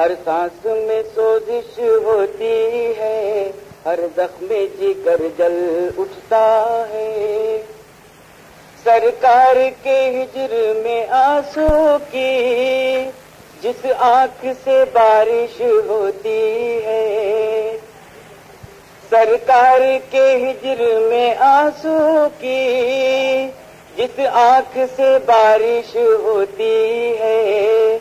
ہر سانس میں سوزش ہوتی ہے، ہر زخم جگر جل اٹھتا ہے۔ سرکار کے ہجر میں آنسو کی، جس آنکھ سے بارش ہوتی ہے۔ سرکار کے ہجر میں آنسو کی، جس آنکھ سے بارش ہوتی ہے۔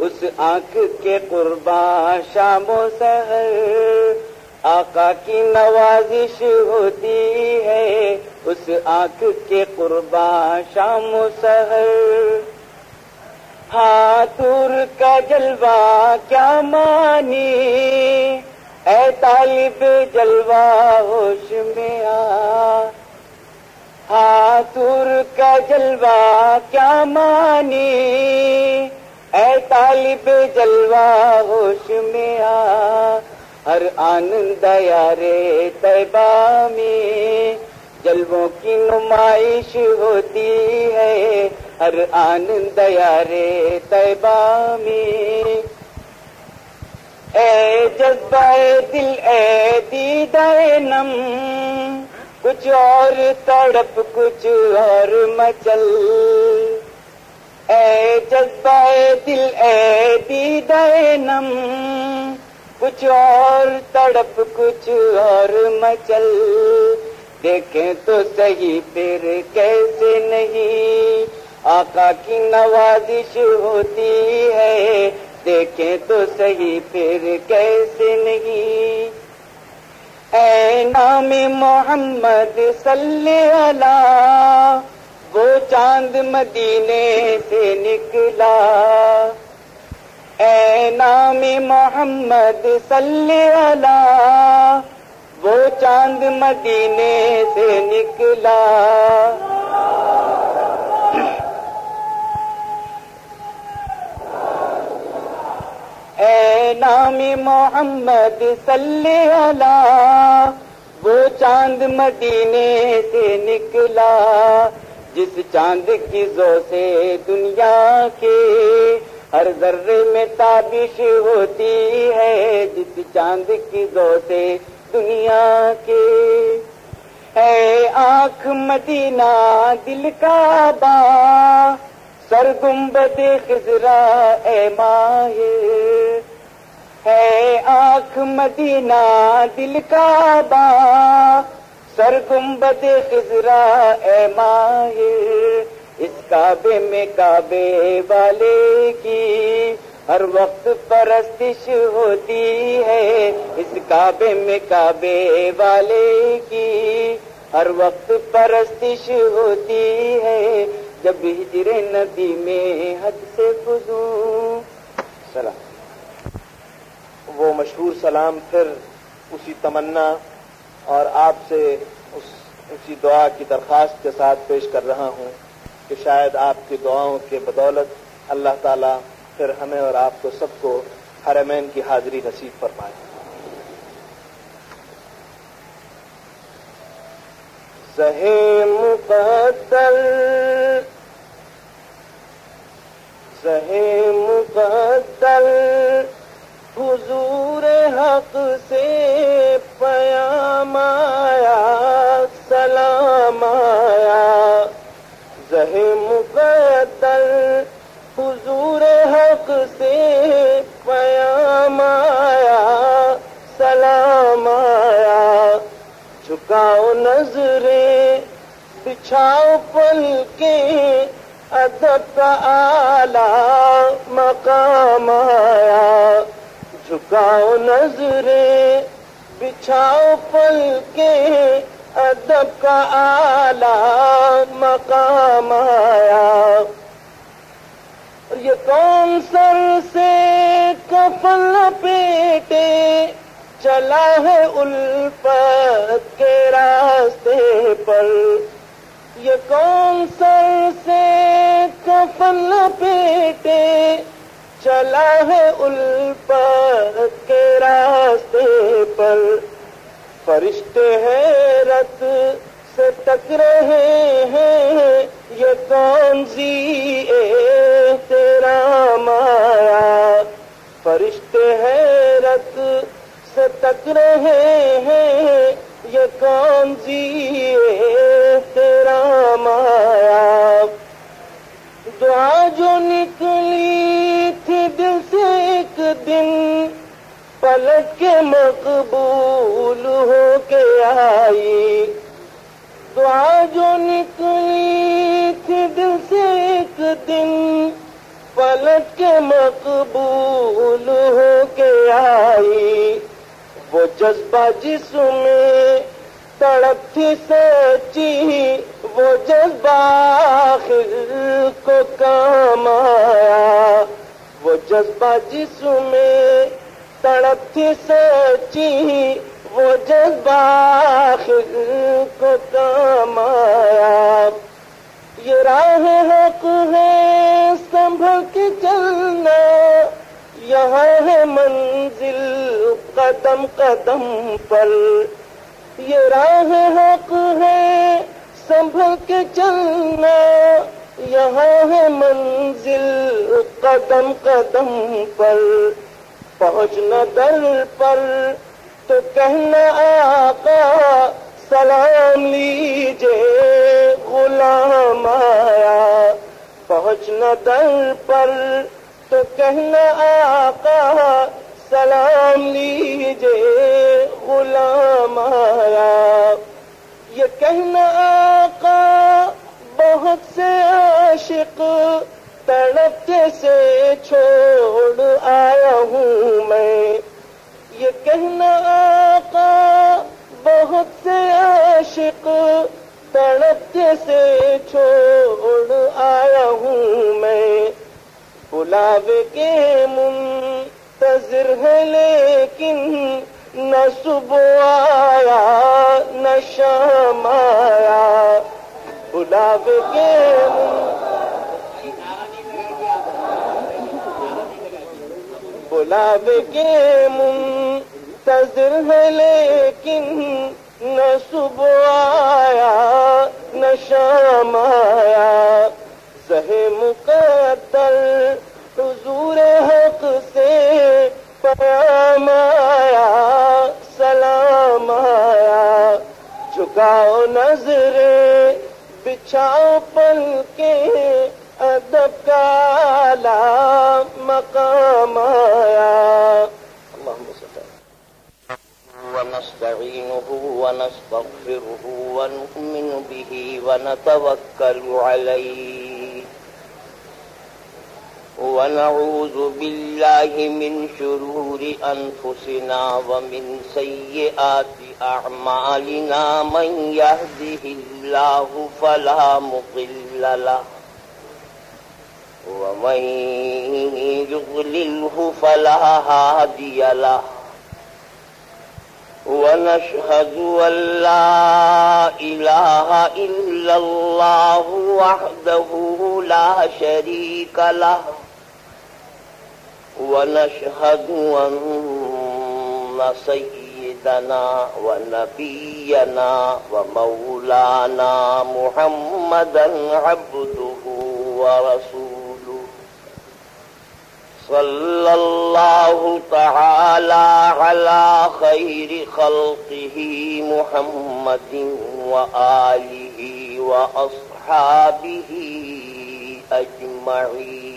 اس آنکھ کے قربان شام و سہر آقا کی نوازش ہوتی ہے۔ اس آنکھ کے قربان شام و سہر ہاتور کا جلوہ کیا مانی؟ اے طالب جلوہ ہوش میں آ۔ ہاتور کا جلوہ کیا مانی؟ اے طالب جلوہ ہوش میں آ، ہر آنند یارے طیبہ میں۔ جلووں کی نمائش ہوتی ہے، ہر آنند یارے طیبہ میں۔ اے جذبہ دل، اے دید نم، کچھ اور تڑپ، کچھ اور مچل۔ اے جذبہ دل اے دید نم کچھ اور تڑپ، کچھ اور مچل۔ دیکھیں تو صحیح، پھر کیسے نہیں؟ آقا کی نوازش ہوتی ہے۔ دیکھیں تو صحیح، پھر کیسے نہیں؟ اے نام محمد صلی اللہ وہ چاند مدینے سے نکلا۔ اے نام محمد صلی اللہ، وہ چاند مدینے سے نکلا۔ اے نام محمد صلی اللہ، وہ چاند مدینے سے نکلا۔ جس چاند کی زو سے دنیا کے ہر ذرے میں تابش ہوتی ہے، جس چاند کی زو سے دنیا کے۔ اے آنکھ مدینہ، دل کا با سر گنبد خزرا اے ماہر۔ ہے آنکھ مدینہ، دل کا با سر گنبد خزرا اے ماہر، اس کعبے میں کعبے والے کی ہر وقت پرستش ہوتی ہے۔ اس کعبے میں کعبے والے کی ہر وقت پرستش ہوتی ہے۔ جب ہجر نبی میں حد سے فضو، سلام۔ وہ مشہور سلام پھر اسی تمنا اور آپ سے اس، اسی دعا کی درخواست کے ساتھ پیش کر رہا ہوں کہ شاید آپ کی دعاؤں کے بدولت اللہ تعالی پھر ہمیں اور آپ کو سب کو حرمین کی حاضری نصیب فرمائے۔ زہے مقدر زہے مقدر حضور حق سے پیام آیا، سلام آیا۔ زہے مقدر حضور حق سے پیام آیا، سلام آیا۔ جھکاؤ نظریں، بچھاؤ پل کے ادب کا آلہ مقام آیا۔ جھکاؤ نظریں، بچھاؤ پل کے ادب کا آلہ مقام آیا۔ اور یہ کون سر سے کفل لپیٹے، چلا ہے الفت کے راستے پر۔ یہ کون سر سے کفن لپیٹے چلا ہے الفت کے راستے پر۔ فرشتے حیرت سے تک رہے ہیں، یہ کون سی اے تیرا مایا فرشتے حیرت سے تک رہے ہیں، یہ کون سی تیرا مایا دعا جو نکلی پلٹ کے مقبول ہو کے آئی۔ دعا جو نکلی تھی دل سے ایک دن پلٹ کے مقبول ہو کے آئی۔ وہ جذبہ جس میں تڑپ تھی سچی، وہ جذبہ آخر کو کام آیا۔ وہ جذبہ جس میں تڑپ تھی سچی وہ جذبہ کو کام آیا۔ یہ راہ حق ہے سنبھل کے چلنا، یہاں ہے منزل قدم قدم پر۔ یہ راہ حق ہے سنبھل کے چلنا یہاں ہے منزل قدم قدم پر پہنچنا در پر۔ تو کہنا آقا، سلام لیجے غلام آیا۔ پہنچنا در پر۔ تو کہنا آقا، سلام لیجے غلام آیا۔ یہ کہنا آقا بہت سے عاشق تڑپتے سے چھوڑ آیا ہوں میں۔ یہ کہنا آقا، بہت سے عاشق تڑپتے سے چھوڑ آیا ہوں میں۔ بلاوے کے منتظر ہے لیکن نہ صبح آیا، نہ شام آیا۔ بلاوے کے بلاوے کے منتظر ہے لیکن نہ صبح آیا، نہ شام آیا۔ سہ مقدر حضور حق سے پیام آیا، سلام آیا۔ جھکاؤ نظریں بچھاؤ پل کے ادب کا لا مقام آیا۔ اللهم صل ونستعينه ونستغفره ونؤمن به ونتوكل عليه ونعوذ بالله من شرور أنفسنا ومن سيئات أعمالنا من يهده الله فلا مضل له ومن يضلله فلا هادي له ونشهد أن لا إله إلا الله وحده لا شريك له ونشهد أن سيدنا ونبينا ومولانا محمدا عبده ورسوله صلى الله تعالى على خير خلقه محمد وآله وأصحابه أجمعين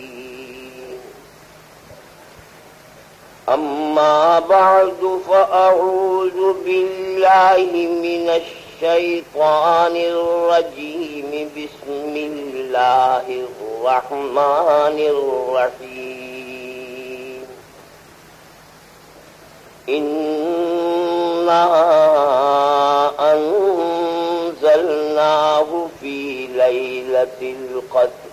أما بعد فأعوذ بالله من الشيطان الرجيم. بسم الله الرحمن الرحيم. إنا أنزلناه في ليلة القدر.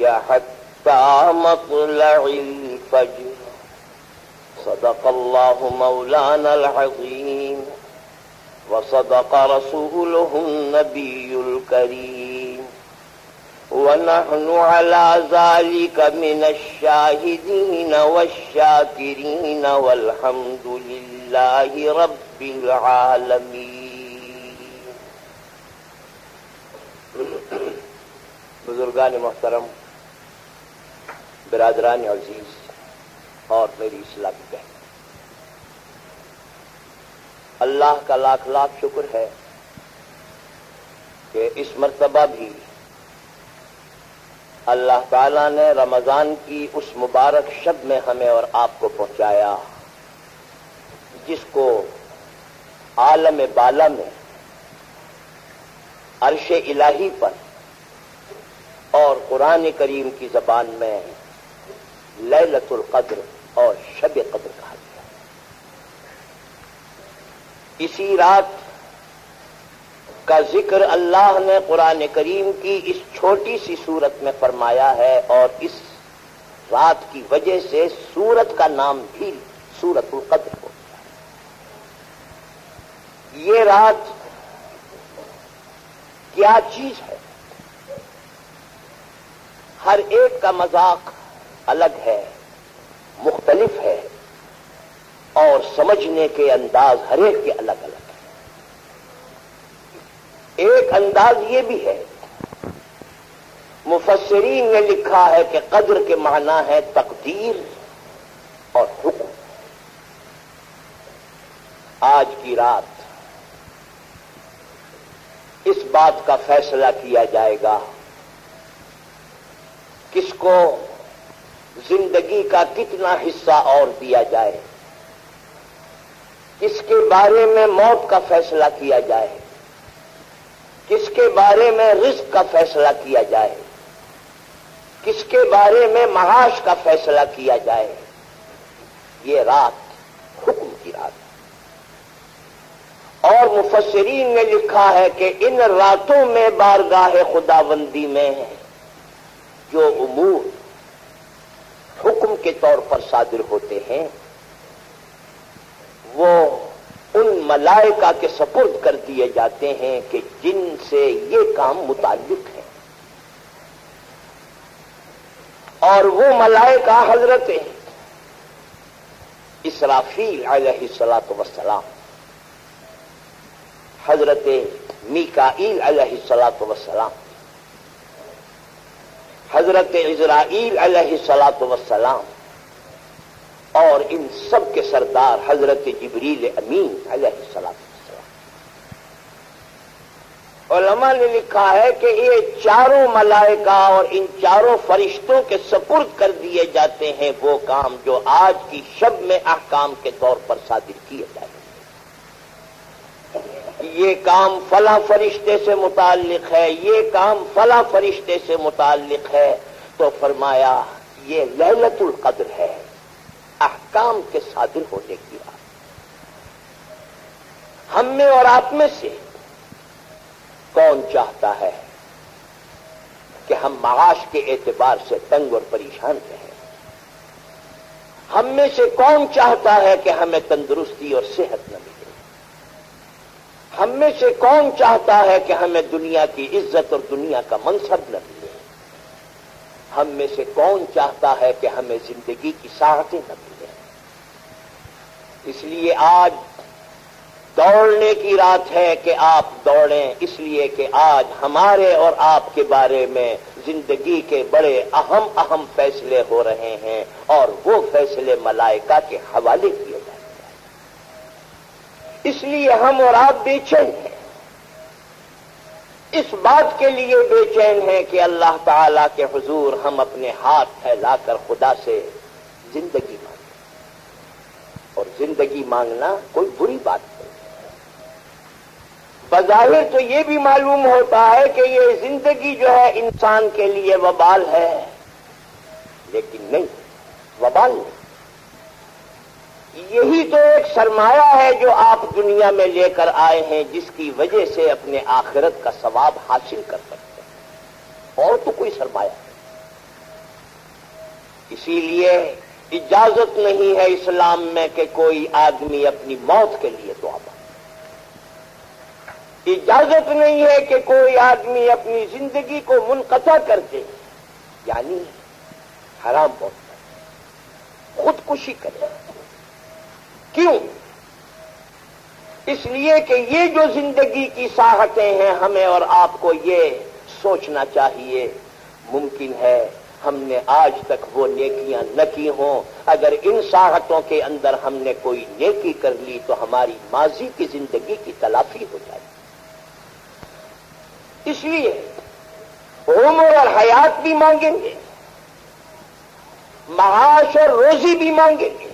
هي حتى مطلع الفجر. صدق الله مولانا العظيم. وصدق رسوله النبي الكريم. ونحن على ذلك من الشاهدين والشاكرين والحمد لله رب العالمين. بزرگان محترم برادران عزیز، اور میری اسلامی بہن۔ اللہ کا لاکھ لاکھ شکر ہے کہ اس مرتبہ بھی اللہ تعالی نے رمضان کی اس مبارک شب میں ہمیں اور آپ کو پہنچایا، جس کو عالم بالا میں عرش الہی پر اور قرآن کریم کی زبان میں لیلت القدر اور شب قدر کہا گیا۔ اسی رات کا ذکر اللہ نے قرآن کریم کی اس چھوٹی سی صورت میں فرمایا ہے اور اس رات کی وجہ سے سورت کا نام بھی سورت القدر ہو گیا۔ یہ رات کیا چیز ہے؟ ہر ایک کا مذاق الگ ہے، مختلف ہے اور سمجھنے کے انداز ہر ایک کے الگ الگ ہے ایک انداز یہ بھی ہے، مفسرین نے لکھا ہے کہ قدر کے معنی ہے تقدیر اور حکم۔ آج کی رات اس بات کا فیصلہ کیا جائے گا۔ کس کو زندگی کا کتنا حصہ اور دیا جائے۔ کس کے بارے میں موت کا فیصلہ کیا جائے۔ کس کے بارے میں رزق کا فیصلہ کیا جائے۔ کس کے بارے میں معاش کا فیصلہ کیا جائے۔ یہ رات حکم کی رات۔ اور مفسرین نے لکھا ہے کہ ان راتوں میں بارگاہ خدا بندی میں جو امور کے طور پر صادر ہوتے ہیں، وہ ان ملائکہ کے سپرد کر دیے جاتے ہیں کہ جن سے یہ کام متعلق ہے۔ اور وہ ملائکہ حضرت اسرافیل علیہ السلاط وسلام حضرت میکائیل علیہ السلاط وسلام حضرت اسرائیل علیہ سلاط وسلام اور ان سب کے سردار حضرت جبریل امین علیہ سلاط وسلام علماء نے لکھا ہے کہ یہ چاروں ملائکہ اور ان چاروں فرشتوں کے سپرد کر دیے جاتے ہیں وہ کام جو آج کی شب میں احکام کے طور پر صادر کیے جائے۔ یہ کام فلاں فرشتے سے متعلق ہے، یہ کام فلاں فرشتے سے متعلق ہے۔ تو فرمایا، یہ للت القدر ہے، احکام کے صادر ہونے کی بات۔ ہم میں اور آپ میں سے کون چاہتا ہے کہ ہم معاش کے اعتبار سے تنگ اور پریشان رہیں؟ ہم میں سے کون چاہتا ہے کہ ہمیں تندرستی اور صحت نہ ملے؟ ہم میں سے کون چاہتا ہے کہ ہمیں دنیا کی عزت اور دنیا کا منصب نہ ملے؟ ہم میں سے کون چاہتا ہے کہ ہمیں زندگی کی ساعتیں نہ ملیں اس لیے آج دوڑنے کی رات ہے کہ آپ دوڑیں، اس لیے کہ آج ہمارے اور آپ کے بارے میں زندگی کے بڑے اہم اہم فیصلے ہو رہے ہیں اور وہ فیصلے ملائکہ کے حوالے کیے اس لیے ہم اور آپ بے چین ہیں۔ اس بات کے لیے بے چین ہیں کہ اللہ تعالی کے حضور ہم اپنے ہاتھ پھیلا کر خدا سے زندگی مانگیں۔ اور زندگی مانگنا کوئی بری بات نہیں۔ بظاہر تو یہ بھی معلوم ہوتا ہے کہ یہ زندگی جو ہے انسان کے لیے وبال ہے، لیکن نہیں، وبال نہیں۔ یہی تو ایک سرمایہ ہے جو آپ دنیا میں لے کر آئے ہیں، جس کی وجہ سے اپنے آخرت کا ثواب حاصل کر سکتے ہیں۔ اور تو کوئی سرمایہ نہیں۔ اسی لیے اجازت نہیں ہے اسلام میں کہ کوئی آدمی اپنی موت کے لیے دعا مانگے۔ اجازت نہیں ہے کہ کوئی آدمی اپنی زندگی کو منقطع کر دے یعنی حرام موت۔ خودکشی کرے۔ کیوں؟ اس لیے کہ یہ جو زندگی کی ساہتیں ہیں، ہمیں اور آپ کو یہ سوچنا چاہیے، ممکن ہے ہم نے آج تک وہ نیکیاں نہ کی ہوں۔ اگر ان ساہتوں کے اندر ہم نے کوئی نیکی کر لی، تو ہماری ماضی کی زندگی کی تلافی ہو جائے۔ اس لیے عمر اور حیات بھی مانگیں گے، معاش اور روزی بھی مانگیں گے۔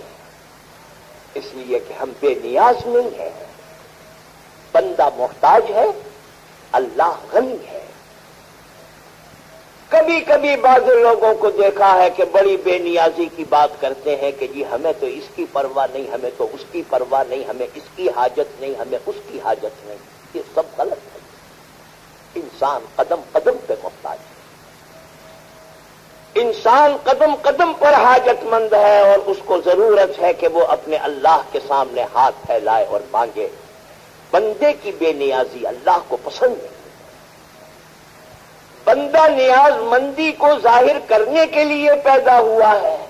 اس لیے کہ ہم بے نیاز نہیں ہیں۔ بندہ محتاج ہے، اللہ غنی ہے۔ کبھی کبھی بعض لوگوں کو دیکھا ہے کہ بڑی بے نیازی کی بات کرتے ہیں کہ جی ہمیں تو اس کی پرواہ نہیں، ہمیں تو اس کی پرواہ نہیں، ہمیں اس کی حاجت نہیں، ہمیں اس کی حاجت نہیں۔ یہ سب غلط ہے۔ انسان قدم قدم پہ محتاج ہے۔ انسان قدم قدم پر حاجت مند ہے اور اس کو ضرورت ہے کہ وہ اپنے اللہ کے سامنے ہاتھ پھیلائے اور مانگے۔ بندے کی بے نیازی اللہ کو پسند نہیں بندہ نیاز مندی کو ظاہر کرنے کے لیے پیدا ہوا ہے۔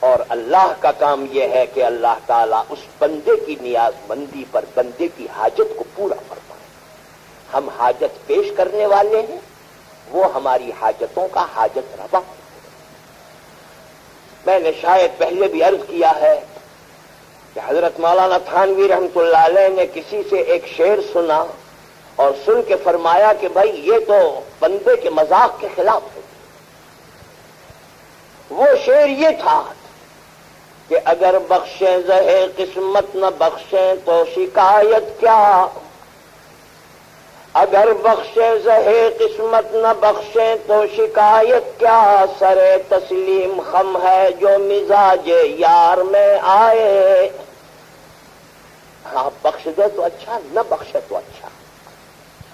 اور اللہ کا کام یہ ہے کہ اللہ تعالیٰ اس بندے کی نیاز مندی پر بندے کی حاجت کو پورا فرمائے۔ ہم حاجت پیش کرنے والے ہیں۔ وہ ہماری حاجتوں کا حاجت روا۔ میں نے شاید پہلے بھی عرض کیا ہے کہ حضرت مولانا تھانوی رحمت اللہ علیہ نے کسی سے ایک شعر سنا اور سن کے فرمایا کہ بھائی یہ تو بندے کے مذاق کے خلاف ہے۔ وہ شعر یہ تھا کہ اگر بخشیں زہے قسمت نہ بخشیں تو شکایت کیا اگر بخشے زہے قسمت نہ بخشیں تو شکایت کیا سر تسلیم خم ہے جو مزاج یار میں آئے؟ ہاں بخش دے تو اچھا نہ بخشے تو اچھا۔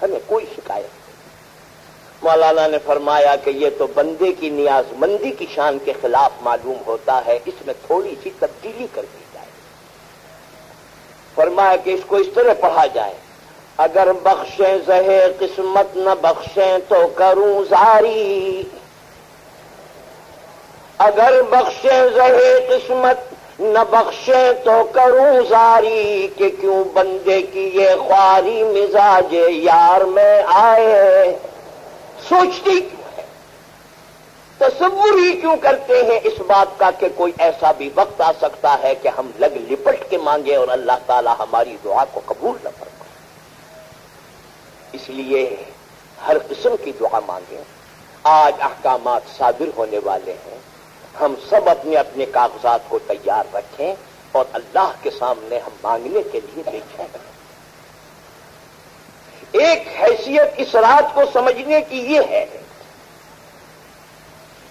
ہمیں کوئی شکایت نہیں۔ مولانا نے فرمایا کہ یہ تو بندے کی نیاز مندی کی شان کے خلاف معلوم ہوتا ہے، اس میں تھوڑی سی تبدیلی کر دی جائے۔ فرمایا کہ اس کو اس طرح پڑھا جائے۔ اگر بخشیں زہے قسمت نہ بخشیں تو کروں زاری۔ اگر بخشیں زہے قسمت نہ بخشیں تو کروں زاری کہ کیوں بندے کی یہ خواری مزاج یار میں آئے۔ سوچتی کیوں ہے؟ تصور ہی کیوں کرتے ہیں اس بات کا کہ کوئی ایسا بھی وقت آ سکتا ہے کہ ہم لگ لپٹ کے مانگے اور اللہ تعالی ہماری دعا کو قبول نہ فرمائے۔ اس لیے ہر قسم کی دعا مانگیں۔ آج احکامات صادر ہونے والے ہیں۔ ہم سب اپنے اپنے کاغذات کو تیار رکھیں اور اللہ کے سامنے ہم مانگنے کے لیے بیٹھیں ایک حیثیت اس رات کو سمجھنے کی یہ ہے۔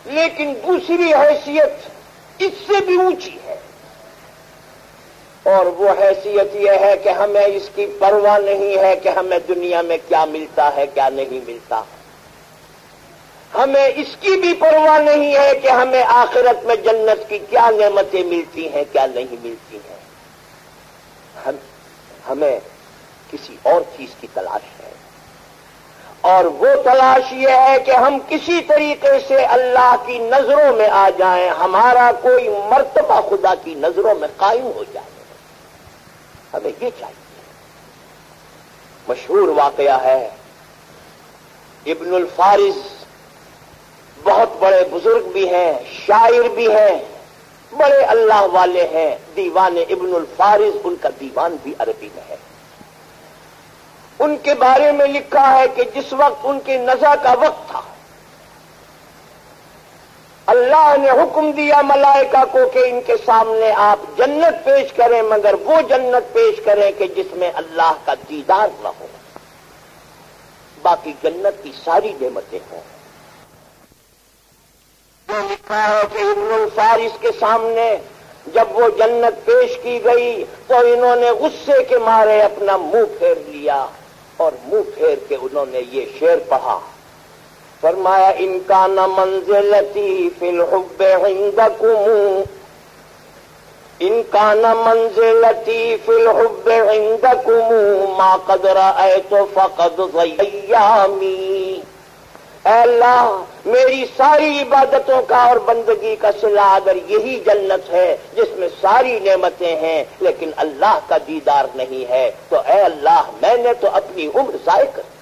لیکن دوسری حیثیت اس سے بھی اونچی ہے۔ اور وہ حیثیت یہ ہے کہ ہمیں اس کی پرواہ نہیں ہے کہ ہمیں دنیا میں کیا ملتا ہے، کیا نہیں ملتا۔ ہمیں اس کی بھی پرواہ نہیں ہے کہ ہمیں آخرت میں جنت کی کیا نعمتیں ملتی ہیں، کیا نہیں ملتی ہیں۔ ہم، ہمیں کسی اور چیز کی تلاش ہے۔ اور وہ تلاش یہ ہے کہ ہم کسی طریقے سے اللہ کی نظروں میں آ جائیں، ہمارا کوئی مرتبہ خدا کی نظروں میں قائم ہو جائے۔ ہمیں یہ چاہیے۔ مشہور واقعہ ہے، ابن الفارز بہت بڑے بزرگ بھی ہیں، شاعر بھی ہیں، بڑے اللہ والے ہیں۔ دیوان ابن الفارز ان کا دیوان بھی عربی میں ہے۔ ان کے بارے میں لکھا ہے کہ جس وقت ان کی نزا کا وقت تھا اللہ نے حکم دیا ملائکہ کو کہ ان کے سامنے آپ جنت پیش کریں، مگر وہ جنت پیش کریں کہ جس میں اللہ کا دیدار نہ ہو۔ باقی جنت کی ساری نعمتیں ہوں۔ وہ لکھا ہے کہ ابن الفارس کے سامنے جب وہ جنت پیش کی گئی تو انہوں نے غصے کے مارے اپنا منہ پھیر لیا اور منہ پھیر کے انہوں نے یہ شعر پڑھا۔ فرمایا، ان کا نہ منزلتی فی الحب عندکم. ان کا نہ منزلتی فی الحب عندکم، ما قد رأیت فقد ضیامی. اے اللہ، میری ساری عبادتوں کا اور بندگی کا صلح اگر یہی جنت ہے جس میں ساری نعمتیں ہیں، لیکن اللہ کا دیدار نہیں ہے، تو اے اللہ، میں نے تو اپنی عمر ضائع کر دی۔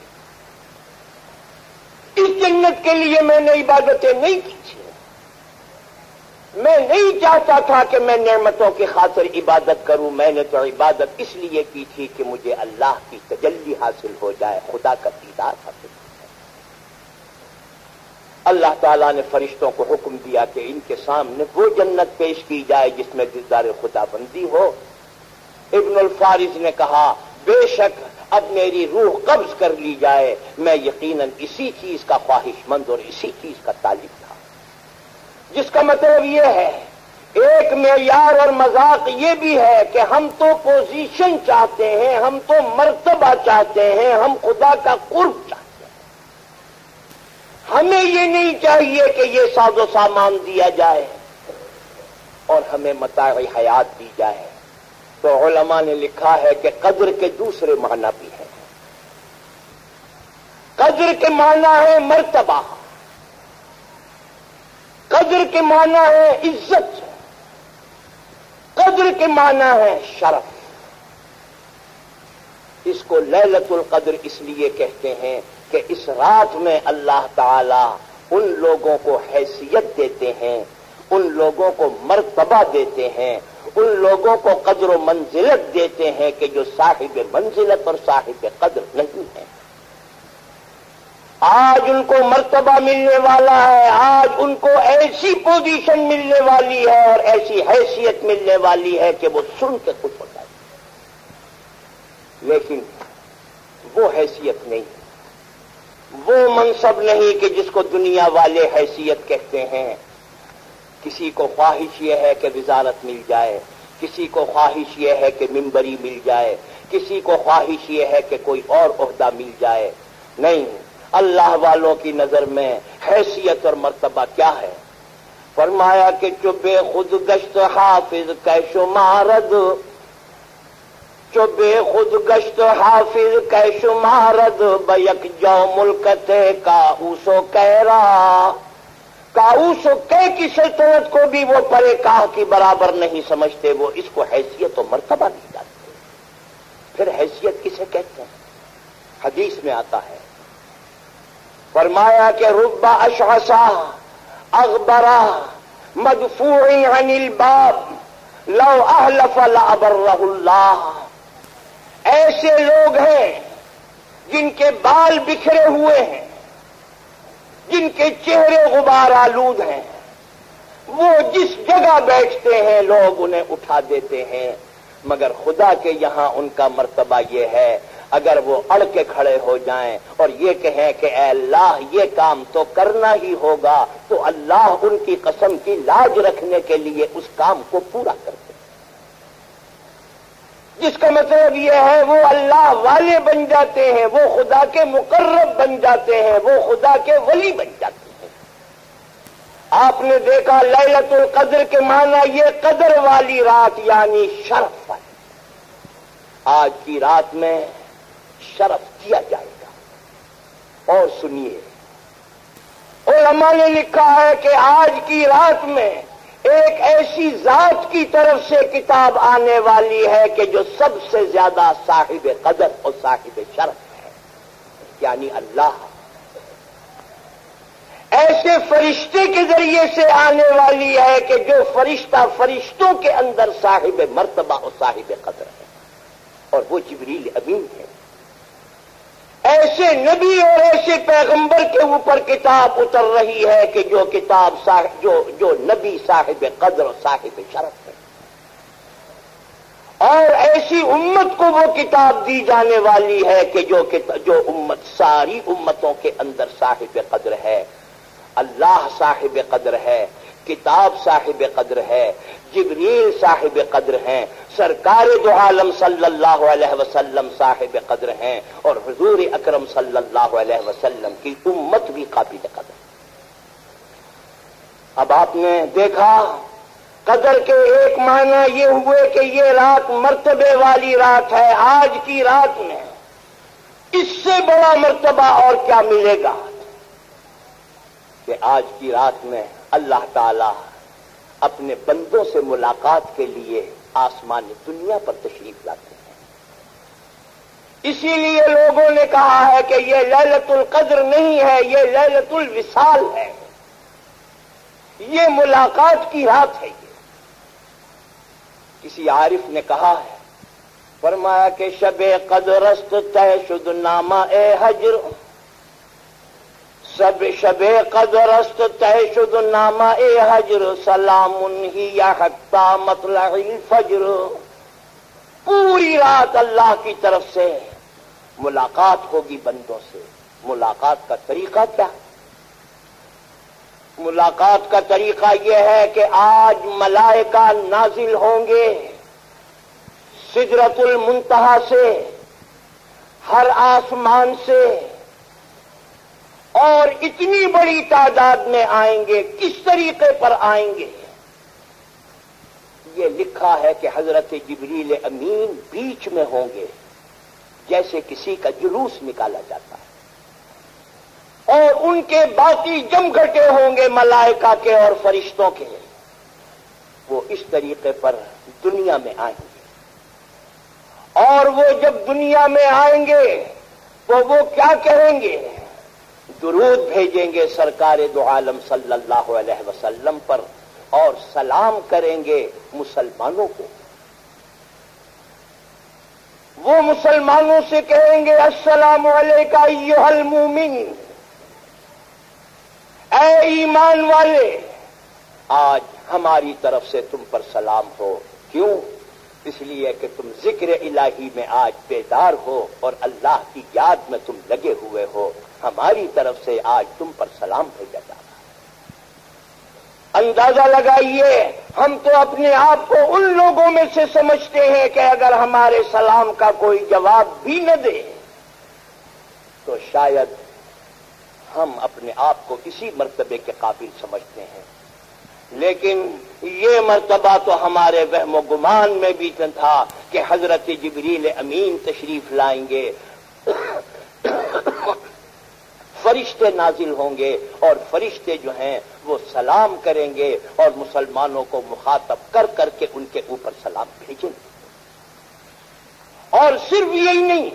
اس جنت کے لیے میں نے عبادتیں نہیں کی تھی میں نہیں چاہتا تھا کہ میں نعمتوں کی خاطر عبادت کروں، میں نے تو عبادت اس لیے کی تھی کہ مجھے اللہ کی تجلی حاصل ہو جائے، خدا کا دیدار حاصل ہو جائے۔ اللہ تعالیٰ نے فرشتوں کو حکم دیا کہ ان کے سامنے وہ جنت پیش کی جائے جس میں دیدار خدا بندی ہو۔ ابن الفارز نے کہا، بے شک اب میری روح قبض کر لی جائے، میں یقیناً اسی چیز کا خواہش مند اور اسی چیز کا طالب تھا۔ جس کا مطلب یہ ہے، ایک معیار اور مذاق یہ بھی ہے کہ ہم تو پوزیشن چاہتے ہیں، ہم تو مرتبہ چاہتے ہیں، ہم خدا کا قرب چاہتے ہیں۔ ہمیں یہ نہیں چاہیے کہ یہ ساز و سامان دیا جائے اور ہمیں متاع حیات دی جائے۔ تو علماء نے لکھا ہے کہ قدر کے دوسرے معنی بھی ہیں۔ قدر کے معنی ہے مرتبہ۔ قدر کے معنی ہے عزت۔ قدر کے معنی ہے شرف۔ اس کو للت القدر اس لیے کہتے ہیں کہ اس رات میں اللہ تعالی ان لوگوں کو حیثیت دیتے ہیں، ان لوگوں کو مرتبہ دیتے ہیں ان لوگوں کو قدر و منزلت دیتے ہیں کہ جو صاحب منزلت اور صاحب قدر نہیں ہے آج ان کو مرتبہ ملنے والا ہے، آج ان کو ایسی پوزیشن ملنے والی ہے اور ایسی حیثیت ملنے والی ہے کہ وہ سن کے خوش ہوتا ہے لیکن وہ حیثیت نہیں، وہ منصب نہیں کہ جس کو دنیا والے حیثیت کہتے ہیں۔ کسی کو خواہش یہ ہے کہ وزارت مل جائے، کسی کو خواہش یہ ہے کہ ممبری مل جائے، کسی کو خواہش یہ ہے کہ کوئی اور عہدہ مل جائے۔ نہیں، اللہ والوں کی نظر میں حیثیت اور مرتبہ کیا ہے؟ فرمایا کہ چبے خود گشت حافظ کیش مارد چبے خود گشت حافظ کیش مارد بیک جو ملکتے کا اوسو کہہ رہا کاؤس کہ کی سلطنت کو بھی وہ پرے کاہ کی برابر نہیں سمجھتے، وہ اس کو حیثیت و مرتبہ نہیں جانتے پھر حیثیت کسے کہتے ہیں؟ حدیث میں آتا ہے۔ فرمایا کہ ربا اشحسا اخبرا مدفوعی عن الباب لو احلف لابر اللہ ایسے لوگ ہیں جن کے بال بکھرے ہوئے ہیں۔ جن کے چہرے غبار آلود ہیں، وہ جس جگہ بیٹھتے ہیں لوگ انہیں اٹھا دیتے ہیں۔ مگر خدا کے یہاں ان کا مرتبہ یہ ہے، اگر وہ اڑ کے کھڑے ہو جائیں اور یہ کہیں کہ اے اللہ، یہ کام تو کرنا ہی ہوگا، تو اللہ ان کی قسم کی لاج رکھنے کے لیے اس کام کو پورا کرتے جس کا مطلب یہ ہے وہ اللہ والے بن جاتے ہیں، وہ خدا کے مقرب بن جاتے ہیں، وہ خدا کے ولی بن جاتے ہیں۔ آپ نے دیکھا للت القدر کے معنی یہ قدر والی رات یعنی شرف۔ والی آج کی رات میں شرف کیا جائے گا۔ اور سنیے، علماء نے لکھا ہے کہ آج کی رات میں ایک ایسی ذات کی طرف سے کتاب آنے والی ہے کہ جو سب سے زیادہ صاحب قدر اور صاحب شرف ہے یعنی اللہ ایسے فرشتے کے ذریعے سے آنے والی ہے کہ جو فرشتہ فرشتوں کے اندر صاحب مرتبہ اور صاحب قدر ہے۔ اور وہ جبریل امین ہے۔ ایسے نبی اور ایسے پیغمبر کے اوپر کتاب اتر رہی ہے کہ جو کتاب جو جو نبی صاحب قدر صاحب شرف ہے۔ اور ایسی امت کو وہ کتاب دی جانے والی ہے کہ جو جو امت ساری امتوں کے اندر صاحب قدر ہے۔ اللہ صاحب قدر ہے، کتاب صاحب قدر ہے، جبریل صاحب قدر ہیں۔ سرکار دو عالم صلی اللہ علیہ وسلم صاحب قدر ہیں اور حضور اکرم صلی اللہ علیہ وسلم کی امت بھی قابل قدر اب آپ نے دیکھا قدر کے ایک معنی یہ ہوئے کہ یہ رات مرتبے والی رات ہے، آج کی رات میں۔ اس سے بڑا مرتبہ اور کیا ملے گا؟ کہ آج کی رات میں اللہ تعالی اپنے بندوں سے ملاقات کے لیے آسمان دنیا پر تشریف لاتے ہیں۔ اسی لیے لوگوں نے کہا ہے کہ یہ للت القدر نہیں ہے، یہ للت الوصال ہے۔ یہ ملاقات کی رات ہے یہ۔ کسی عارف نے کہا ہے، فرمایا کہ شب قدرست طے شد نامہ اے حجر۔ سب شب قدرست طے شد نامہ اے حجر، سلام ہی یا حقتا مطلع الفجر۔ پوری رات اللہ کی طرف سے ملاقات ہوگی بندوں سے۔ ملاقات کا طریقہ کیا؟ ملاقات کا طریقہ یہ ہے کہ آج ملائکہ نازل ہوں گے سدرت المنتہا سے، ہر آسمان سے اور اتنی بڑی تعداد میں آئیں گے، کس طریقے پر آئیں گے؟ یہ لکھا ہے کہ حضرت جبریل امین بیچ میں ہوں گے، جیسے کسی کا جلوس نکالا جاتا ہے۔ اور ان کے باقی جم گھٹے ہوں گے ملائکہ کے اور فرشتوں کے۔ وہ اس طریقے پر دنیا میں آئیں گے۔ اور وہ جب دنیا میں آئیں گے، تو وہ کیا کہیں گے؟ درود بھیجیں گے سرکار دو عالم صلی اللہ علیہ وسلم پر اور سلام کریں گے مسلمانوں کو۔ وہ مسلمانوں سے کہیں گے، السلام علیکم المومن اے ایمان والے، آج ہماری طرف سے تم پر سلام ہو۔ کیوں؟ اس لیے کہ تم ذکر الہی میں آج بیدار ہو اور اللہ کی یاد میں تم لگے ہوئے ہو، ہماری طرف سے آج تم پر سلام بھیجا جا رہا اندازہ لگائیے، ہم تو اپنے آپ کو ان لوگوں میں سے سمجھتے ہیں کہ اگر ہمارے سلام کا کوئی جواب بھی نہ دے، تو شاید ہم اپنے آپ کو اسی مرتبے کے قابل سمجھتے ہیں۔ لیکن یہ مرتبہ تو ہمارے وہم و گمان میں بھی تھا کہ حضرت جبریل امین تشریف لائیں گے۔ فرشتے نازل ہوں گے اور فرشتے جو ہیں وہ سلام کریں گے اور مسلمانوں کو مخاطب کر کر کے ان کے اوپر سلام بھیجیں گے۔ اور صرف یہی نہیں،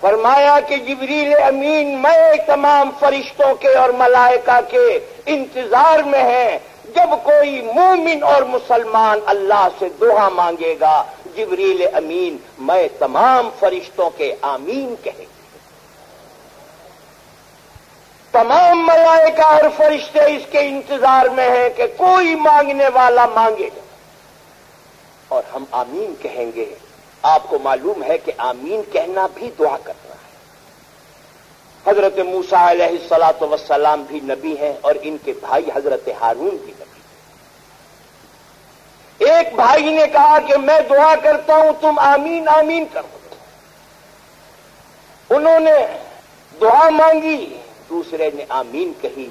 فرمایا کہ جبریل امین میں تمام فرشتوں کے اور ملائکہ کے انتظار میں ہیں۔ جب کوئی مومن اور مسلمان اللہ سے دعا مانگے گا، جبریل امین، میں تمام فرشتوں کے آمین کہیں گے تمام ملائکہ اور فرشتے اس کے انتظار میں ہیں کہ کوئی مانگنے والا مانگے۔ گا اور ہم آمین کہیں گے۔ آپ کو معلوم ہے کہ آمین کہنا بھی دعا کرنا حضرت موسا علیہ السلاط وسلام بھی نبی ہیں اور ان کے بھائی حضرت ہارون بھی نبی ایک بھائی نے کہا کہ میں دعا کرتا ہوں، تم آمین آمین کرو۔ انہوں نے دعا مانگی، دوسرے نے آمین کہی۔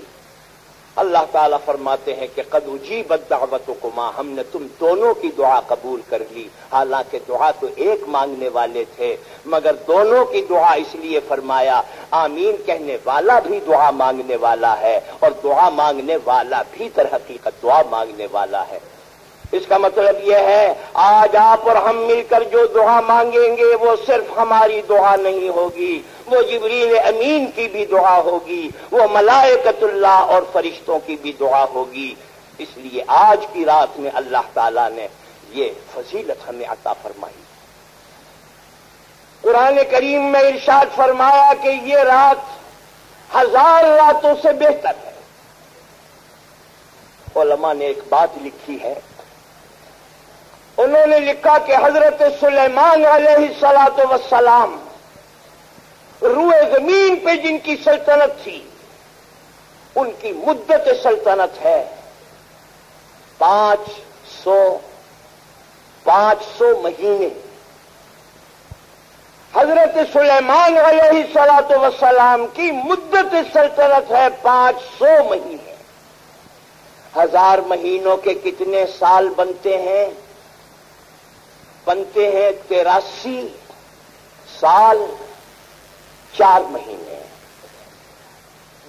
اللہ تعالیٰ فرماتے ہیں کہ قد اجیب دعوتوں کو ماں ہم نے تم دونوں کی دعا قبول کر لی۔ حالانکہ دعا تو ایک مانگنے والے تھے، مگر دونوں کی دعا اس لیے فرمایا، آمین کہنے والا بھی دعا مانگنے والا ہے اور دعا مانگنے والا بھی در حقیقت دعا مانگنے والا ہے۔ اس کا مطلب یہ ہے، آج آپ اور ہم مل کر جو دعا مانگیں گے، وہ صرف ہماری دعا نہیں ہوگی۔ وہ جبریل امین کی بھی دعا ہوگی، وہ ملائکت اللہ اور فرشتوں کی بھی دعا ہوگی۔ اس لیے آج کی رات میں اللہ تعالی نے یہ فضیلت ہمیں عطا فرمائی۔ قرآن کریم میں ارشاد فرمایا کہ یہ رات ہزار راتوں سے بہتر ہے۔ علماء نے ایک بات لکھی ہے۔ انہوں نے لکھا کہ حضرت سلیمان علیہ سلاط وسلام روئے زمین پہ جن کی سلطنت تھی، ان کی مدت سلطنت ہے۔ پانچ سو پانچ سو مہینے۔ حضرت سلیمان علیہ سلاط وسلام کی مدت سلطنت ہے پانچ سو مہینے۔ ہزار مہینوں کے کتنے سال بنتے ہیں؟ بنتے ہیں تراسی سال۔ چار مہینے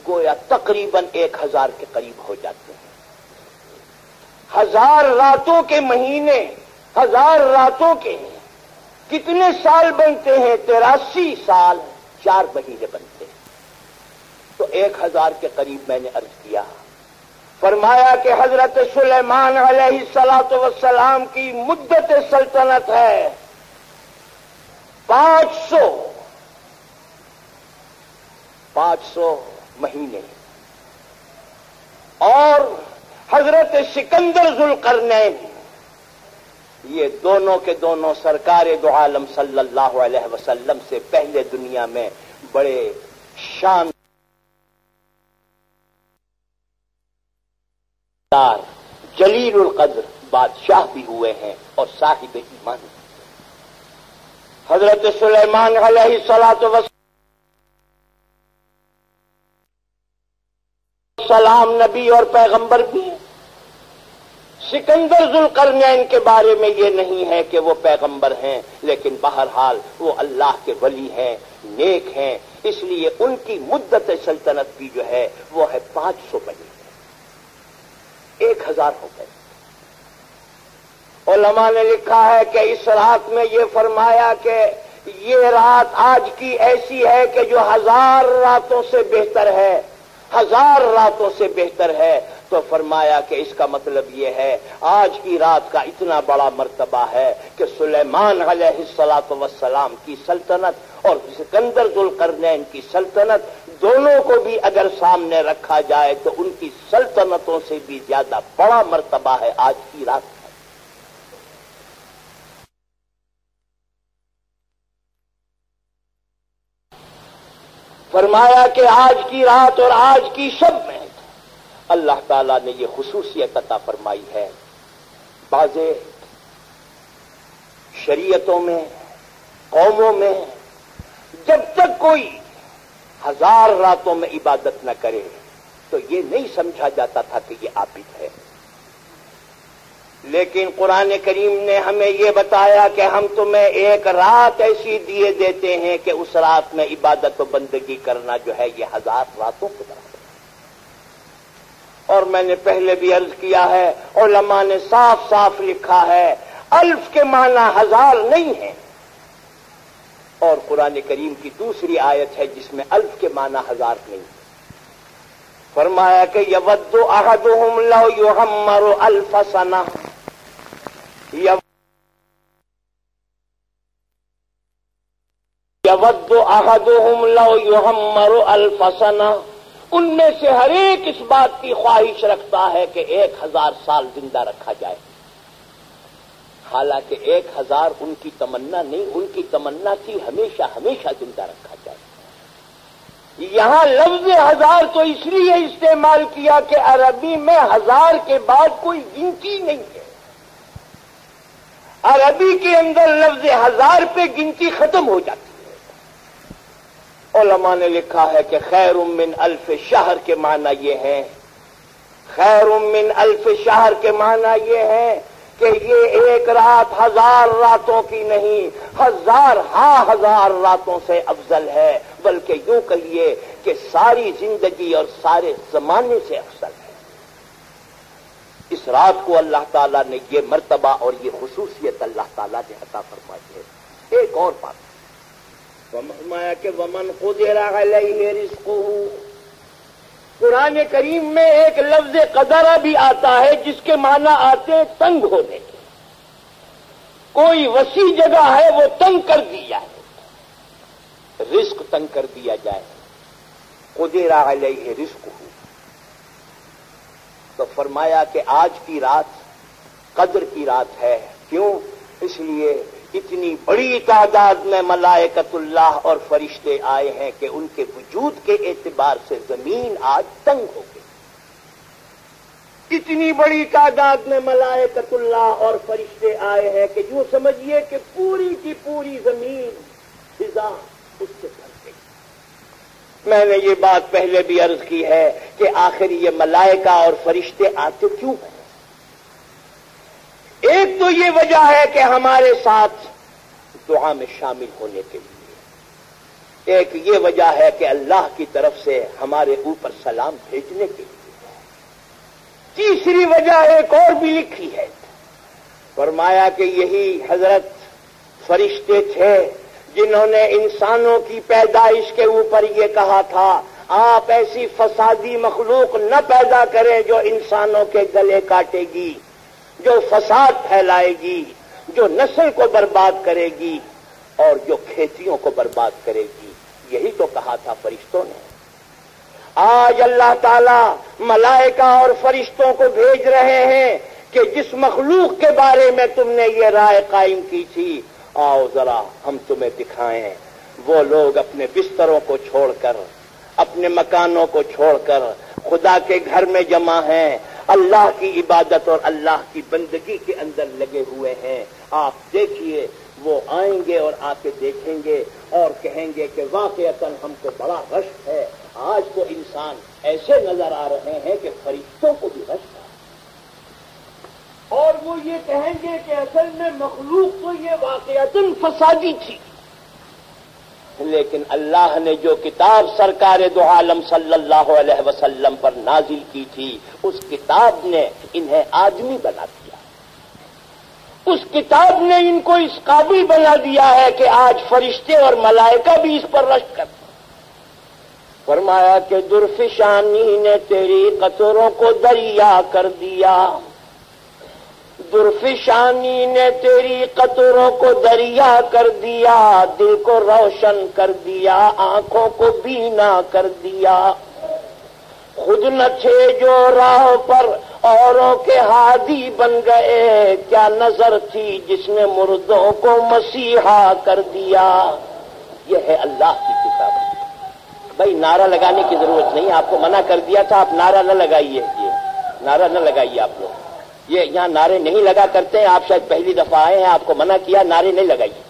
گویا تقریباً ایک ہزار کے قریب ہو جاتے ہیں۔ ہزار راتوں کے مہینے، ہزار راتوں کے کتنے سال بنتے ہیں؟ تراسی سال چار مہینے بنتے ہیں۔ تو ایک ہزار کے قریب میں نے ارض کیا۔ فرمایا کہ حضرت سلیمان علیہ سلاط وسلام کی مدت سلطنت ہے۔ پانچ سو پانچ سو مہینے۔ اور حضرت سکندر ذوالقرنین، یہ دونوں کے دونوں سرکار دو عالم صلی اللہ علیہ وسلم سے پہلے دنیا میں بڑے شان جلیل القدر بادشاہ بھی ہوئے ہیں اور صاحب ایمان۔ حضرت سلیمان علیہ سلاط سلام نبی اور پیغمبر بھی ہیں۔ سکندر ذوالقرنین کے بارے میں یہ نہیں ہے کہ وہ پیغمبر ہیں، لیکن بہرحال وہ اللہ کے ولی ہیں، نیک ہیں۔ اس لیے ان کی مدت سلطنت بھی جو ہے، وہ ہے پانچ سو بنی۔ ایک ہزار ہو گئے۔ علماء نے لکھا ہے کہ اس رات میں یہ فرمایا کہ یہ رات آج کی ایسی ہے کہ جو ہزار راتوں سے بہتر ہے۔ ہزار راتوں سے بہتر ہے۔ تو فرمایا کہ اس کا مطلب یہ ہے، آج کی رات کا اتنا بڑا مرتبہ ہے کہ سلیمان علیہ السلاط وسلام کی سلطنت اور سکندر ذوالقرنین کی سلطنت دونوں کو بھی اگر سامنے رکھا جائے تو ان کی سلطنتوں سے بھی زیادہ بڑا مرتبہ ہے آج کی رات۔ فرمایا کہ آج کی رات اور آج کی شب میں اللہ تعالی نے یہ خصوصیت عطا فرمائی ہے۔ بعض شریعتوں میں، قوموں میں جب تک کوئی ہزار راتوں میں عبادت نہ کرے تو یہ نہیں سمجھا جاتا تھا کہ یہ عابد ہے۔ لیکن قرآن کریم نے ہمیں یہ بتایا کہ ہم تمہیں ایک رات ایسی دیے دیتے ہیں کہ اس رات میں عبادت و بندگی کرنا جو ہے یہ ہزار راتوں کے برابر اور میں نے پہلے بھی عرض کیا ہے، علماء نے صاف صاف لکھا ہے، الف کے معنی ہزار نہیں ہے۔ اور قرآن کریم کی دوسری آیت ہے جس میں الف کے معنی ہزار نہیں فرمایا کہ یود احدہم لو یحمر الف سنہ۔ یود احدہم لو یحمر الف سنہ۔ ان میں سے ہر ایک اس بات کی خواہش رکھتا ہے کہ ایک ہزار سال زندہ رکھا جائے۔ حالانکہ ایک ہزار ان کی تمنا نہیں، ان کی تمنا تھی ہمیشہ ہمیشہ زندہ رکھا جائے۔ یہاں لفظ ہزار تو اس لیے استعمال کیا کہ عربی میں ہزار کے بعد کوئی گنتی نہیں ہے۔ عربی کے اندر لفظ ہزار پہ گنتی ختم ہو جاتی ہے۔ علماء نے لکھا ہے کہ خیر من الف شہر کے معنی یہ ہے خیر من الف شہر کے معنی یہ ہے کہ یہ ایک رات ہزار راتوں کی نہیں، ہزار ہاں ہزار راتوں سے افضل ہے، بلکہ یوں کہیے کہ ساری زندگی اور سارے زمانے سے افضل ہے۔ اس رات کو اللہ تعالیٰ نے یہ مرتبہ اور یہ خصوصیت اللہ تعالیٰ نے عطا فرمائی ہے۔ ایک اور بات۔ فرمایا کہ ومن خود رزق قرآن کریم میں ایک لفظ قدرہ بھی آتا ہے جس کے معنی آتے ہیں تنگ ہونے۔ کے کوئی وسیع جگہ ہے وہ تنگ کر دی جائے رزق تنگ کر دیا جائے۔ قدرہ علیہ رزق ہو تو فرمایا کہ آج کی رات قدر کی رات ہے۔ کیوں؟ اس لیے اتنی بڑی تعداد میں ملائکت اللہ اور فرشتے آئے ہیں کہ ان کے وجود کے اعتبار سے زمین آج تنگ ہو گئی۔ اتنی بڑی تعداد میں ملائکت اللہ اور فرشتے آئے ہیں کہ یوں سمجھیے کہ پوری کی پوری زمین فضا اس سے میں نے یہ بات پہلے بھی عرض کی ہے کہ آخر یہ ملائکہ اور فرشتے آتے کیوں ہیں؟ ایک تو یہ وجہ ہے کہ ہمارے ساتھ دعا میں شامل ہونے کے لیے۔ ایک یہ وجہ ہے کہ اللہ کی طرف سے ہمارے اوپر سلام بھیجنے کے لیے۔ تیسری وجہ ایک اور بھی لکھی ہے۔ فرمایا کہ یہی حضرت فرشتے تھے جنہوں نے انسانوں کی پیدائش کے اوپر یہ کہا تھا، آپ ایسی فسادی مخلوق نہ پیدا کریں جو انسانوں کے گلے کاٹے گی، جو فساد پھیلائے گی، جو نسل کو برباد کرے گی اور جو کھیتیوں کو برباد کرے گی۔ یہی تو کہا تھا فرشتوں نے۔ آج اللہ تعالی ملائکہ اور فرشتوں کو بھیج رہے ہیں کہ جس مخلوق کے بارے میں تم نے یہ رائے قائم کی تھی آؤ ذرا، ہم تمہیں دکھائیں۔ وہ لوگ اپنے بستروں کو چھوڑ کر، اپنے مکانوں کو چھوڑ کر خدا کے گھر میں جمع ہیں۔ اللہ کی عبادت اور اللہ کی بندگی کے اندر لگے ہوئے ہیں۔ آپ دیکھیے، وہ آئیں گے اور آ کے دیکھیں گے اور کہیں گے کہ واقع ہم کو بڑا رشک ہے۔ آج تو انسان ایسے نظر آ رہے ہیں کہ فرشتوں کو بھی رشک اور وہ یہ کہیں گے کہ اصل میں مخلوق تو یہ واقعات فسادی تھی۔ لیکن اللہ نے جو کتاب سرکار دو عالم صلی اللہ علیہ وسلم پر نازل کی تھی، اس کتاب نے انہیں آدمی بنا دیا۔ اس کتاب نے ان کو اس قابل بنا دیا ہے کہ آج فرشتے اور ملائکہ بھی اس پر رشک کرتے فرمایا کہ درفشانی نے تیری قطروں کو دریا کر دیا۔ درفشانی نے تیری قطروں کو دریا کر دیا، دل کو روشن کر دیا، آنکھوں کو بینا کر دیا۔ خود نہ تھے جو راہ پر اوروں کے ہادی بن گئے، کیا نظر تھی جس نے مردوں کو مسیحا کر دیا؟ یہ ہے اللہ کی کتاب۔ بھائی، نعرہ لگانے کی ضرورت نہیں، آپ کو منع کر دیا تھا، آپ نعرہ نہ لگائیے۔ یہ نعرہ نہ لگائیے آپ لوگ۔ یہ یہاں نعرے نہیں لگا کرتے ہیں، آپ شاید پہلی دفعہ آئے ہیں، آپ کو منع کیا، نعرے نہیں لگائیے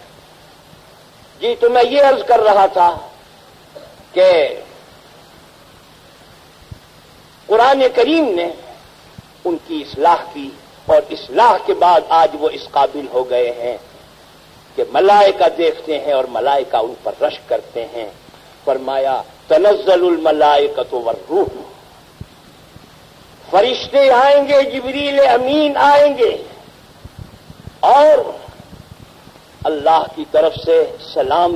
جی تو میں یہ عرض کر رہا تھا کہ قرآن کریم نے ان کی اصلاح کی اور اصلاح کے بعد آج وہ اس قابل ہو گئے ہیں کہ ملائکہ دیکھتے ہیں اور ملائکہ ان پر رش کرتے ہیں۔ فرمایا، تنزل الملائکت والروح۔ فرشتے آئیں گے، جبریل امین آئیں گے۔ اور اللہ کی طرف سے سلام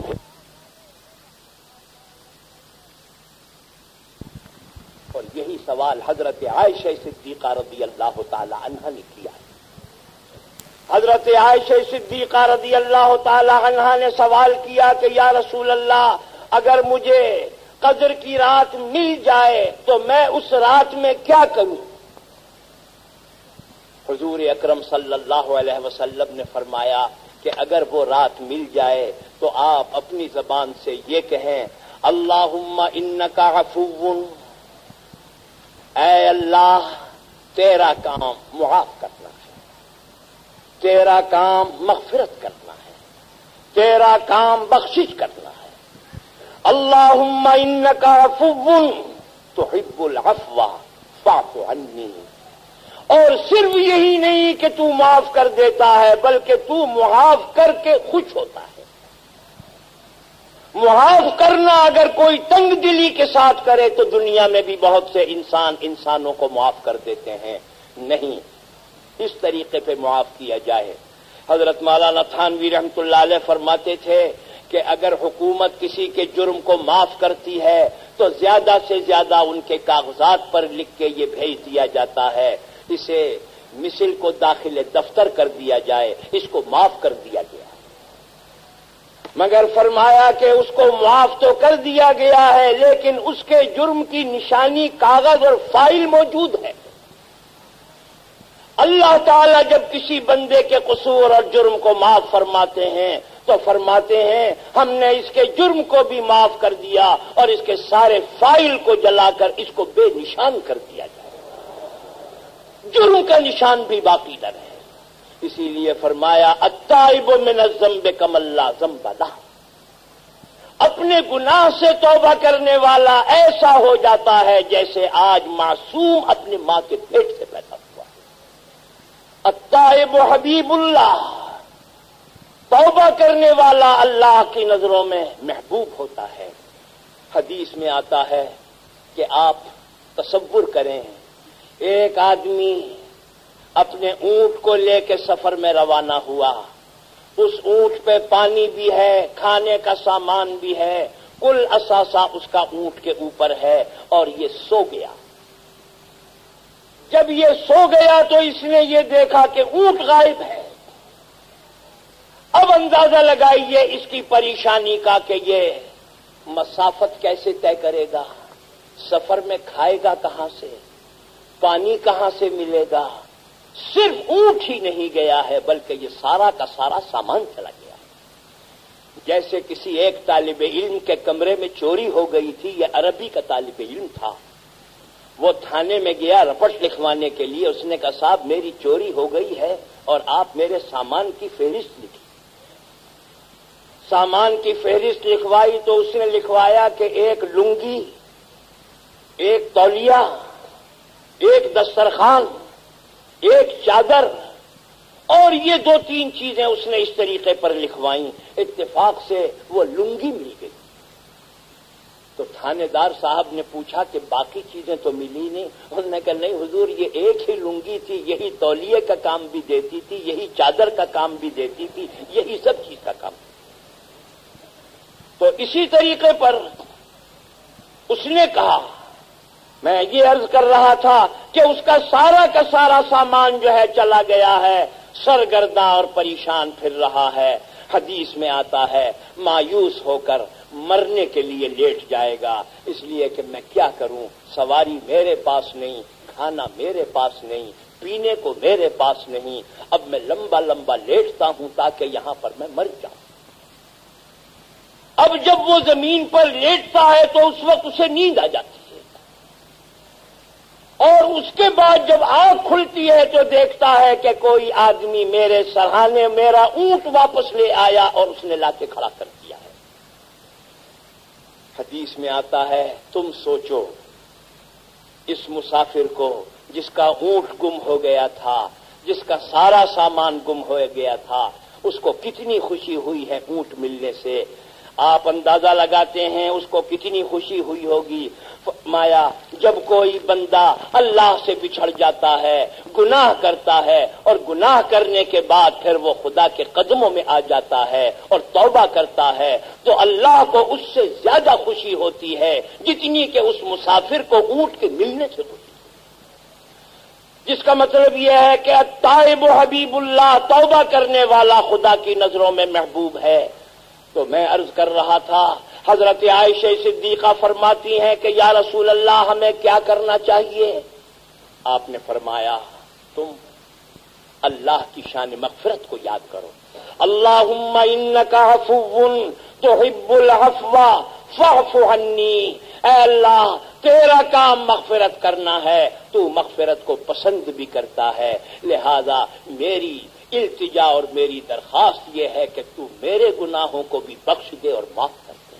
اور یہی سوال حضرت عائشہ صدیقہ رضی اللہ تعالی عنہ نے کیا۔ حضرت عائشہ صدیقہ رضی اللہ تعالی عنہ نے سوال کیا کہ یا رسول اللہ، اگر مجھے قدر کی رات مل جائے تو میں اس رات میں کیا کروں؟ حضور اکرم صلی اللہ علیہ وسلم نے فرمایا کہ اگر وہ رات مل جائے تو آپ اپنی زبان سے یہ کہیں اللہ ان کا اے اللہ، تیرا کام معاف کرنا ہے، تیرا کام مغفرت کرنا ہے، تیرا کام بخشش کرنا ہے۔ اللہ ان کا فون تو حب الفوا اور صرف یہی نہیں کہ تو معاف کر دیتا ہے، بلکہ تو معاف کر کے خوش ہوتا ہے۔ معاف کرنا اگر کوئی تنگ دلی کے ساتھ کرے تو دنیا میں بھی بہت سے انسان انسانوں کو معاف کر دیتے ہیں۔ نہیں، اس طریقے پہ معاف کیا جائے۔ حضرت مولانا تھانوی رحمت اللہ علیہ فرماتے تھے کہ اگر حکومت کسی کے جرم کو معاف کرتی ہے تو زیادہ سے زیادہ ان کے کاغذات پر لکھ کے یہ بھیج دیا جاتا ہے۔ اسے مسل کو داخل دفتر کر دیا جائے، اس کو معاف کر دیا گیا۔ مگر فرمایا کہ اس کو معاف تو کر دیا گیا ہے، لیکن اس کے جرم کی نشانی کاغذ اور فائل موجود ہے۔ اللہ تعالیٰ جب کسی بندے کے قصور اور جرم کو معاف فرماتے ہیں، تو فرماتے ہیں، ہم نے اس کے جرم کو بھی معاف کر دیا اور اس کے سارے فائل کو جلا کر اس کو بے نشان کر دیا جائے۔ جرم کا نشان بھی باقی نہ رہے۔ اسی لیے فرمایا اتائب من الزمب کم اللہ زمبلا اپنے گناہ سے توبہ کرنے والا ایسا ہو جاتا ہے جیسے آج معصوم اپنی ماں کے پیٹ سے پیدا ہوا اتائب حبیب اللہ۔ توبہ کرنے والا اللہ کی نظروں میں محبوب ہوتا ہے۔ حدیث میں آتا ہے کہ آپ تصور کریں، ایک آدمی اپنے اونٹ کو لے کے سفر میں روانہ ہوا۔ اس اونٹ پہ پانی بھی ہے، کھانے کا سامان بھی ہے۔ کل اثاثہ اس کا اونٹ کے اوپر ہے اور یہ سو گیا۔ جب یہ سو گیا تو اس نے یہ دیکھا کہ اونٹ غائب ہے۔ اب اندازہ لگائیے اس کی پریشانی کا کہ یہ مسافت کیسے طے کرے گا؟ سفر میں کھائے گا کہاں سے؟ پانی کہاں سے ملے گا؟ صرف اونٹ ہی نہیں گیا ہے، بلکہ یہ سارا کا سارا سامان چلا گیا جیسے کسی ایک طالب علم کے کمرے میں چوری ہو گئی تھی، یہ عربی کا طالب علم تھا۔ وہ تھانے میں گیا رپٹ لکھوانے کے لیے، اس نے کہا، صاحب، میری چوری ہو گئی ہے اور آپ میرے سامان کی فہرست لکھی۔ سامان کی فہرست لکھوائی تو اس نے لکھوایا کہ ایک لنگی، ایک تولیا ایک دسترخوان، ایک چادر اور یہ دو تین چیزیں اس نے اس طریقے پر لکھوائیں۔ اتفاق سے وہ لنگی مل گئی۔ تو تھانے دار صاحب نے پوچھا کہ باقی چیزیں تو ملی نہیں؟ انہوں نے کہا، نہیں حضور، یہ ایک ہی لنگی تھی، یہی تولیے کا کام بھی دیتی تھی، یہی چادر کا کام بھی دیتی تھی، یہی سب چیز کا کام. تو اسی طریقے پر اس نے کہا، میں یہ عرض کر رہا تھا کہ اس کا سارا کا سارا سامان جو ہے چلا گیا ہے، سرگرداں اور پریشان پھر رہا ہے، حدیث میں آتا ہے، مایوس ہو کر مرنے کے لیے لیٹ جائے گا۔ اس لیے کہ میں کیا کروں؟ سواری میرے پاس نہیں، کھانا میرے پاس نہیں، پینے کو میرے پاس نہیں۔ اب میں لمبا لمبا لیٹتا ہوں تاکہ یہاں پر میں مر جاؤں۔ اب جب وہ زمین پر لیٹتا ہے تو اس وقت اسے نیند آ جاتی ہے۔ اور اس کے بعد جب آنکھ کھلتی ہے تو دیکھتا ہے کہ کوئی آدمی میرے سرحانے میرا اونٹ واپس لے آیا اور اس نے لا کے کھڑا کر دیا۔ حدیث میں آتا ہے، تم سوچو، اس مسافر کو جس کا اونٹ گم ہو گیا تھا، جس کا سارا سامان گم ہو گیا تھا، اس کو کتنی خوشی ہوئی ہے اونٹ ملنے سے؟ آپ اندازہ لگاتے ہیں اس کو کتنی خوشی ہوئی ہوگی۔ مایا جب کوئی بندہ اللہ سے بچھڑ جاتا ہے، گناہ کرتا ہے اور گناہ کرنے کے بعد پھر وہ خدا کے قدموں میں آ جاتا ہے اور توبہ کرتا ہے، تو اللہ کو اس سے زیادہ خوشی ہوتی ہے جتنی کہ اس مسافر کو اونٹ کے ملنے سے خوشی جس کا مطلب یہ ہے کہ طائب و حبیب اللہ، توبہ کرنے والا خدا کی نظروں میں محبوب ہے۔ تو میں عرض کر رہا تھا، حضرت عائشہ صدیقہ فرماتی ہیں کہ یا رسول اللہ، ہمیں کیا کرنا چاہیے؟ آپ نے فرمایا، تم اللہ کی شان مغفرت کو یاد کرو۔ اللہ کا حفون حب الحفوا فعف عنی۔ اے اللہ، تیرا کام مغفرت کرنا ہے، تو مغفرت کو پسند بھی کرتا ہے۔ لہذا میری التجا اور میری درخواست یہ ہے کہ تو میرے گناہوں کو بھی بخش دے اور معاف کر دے۔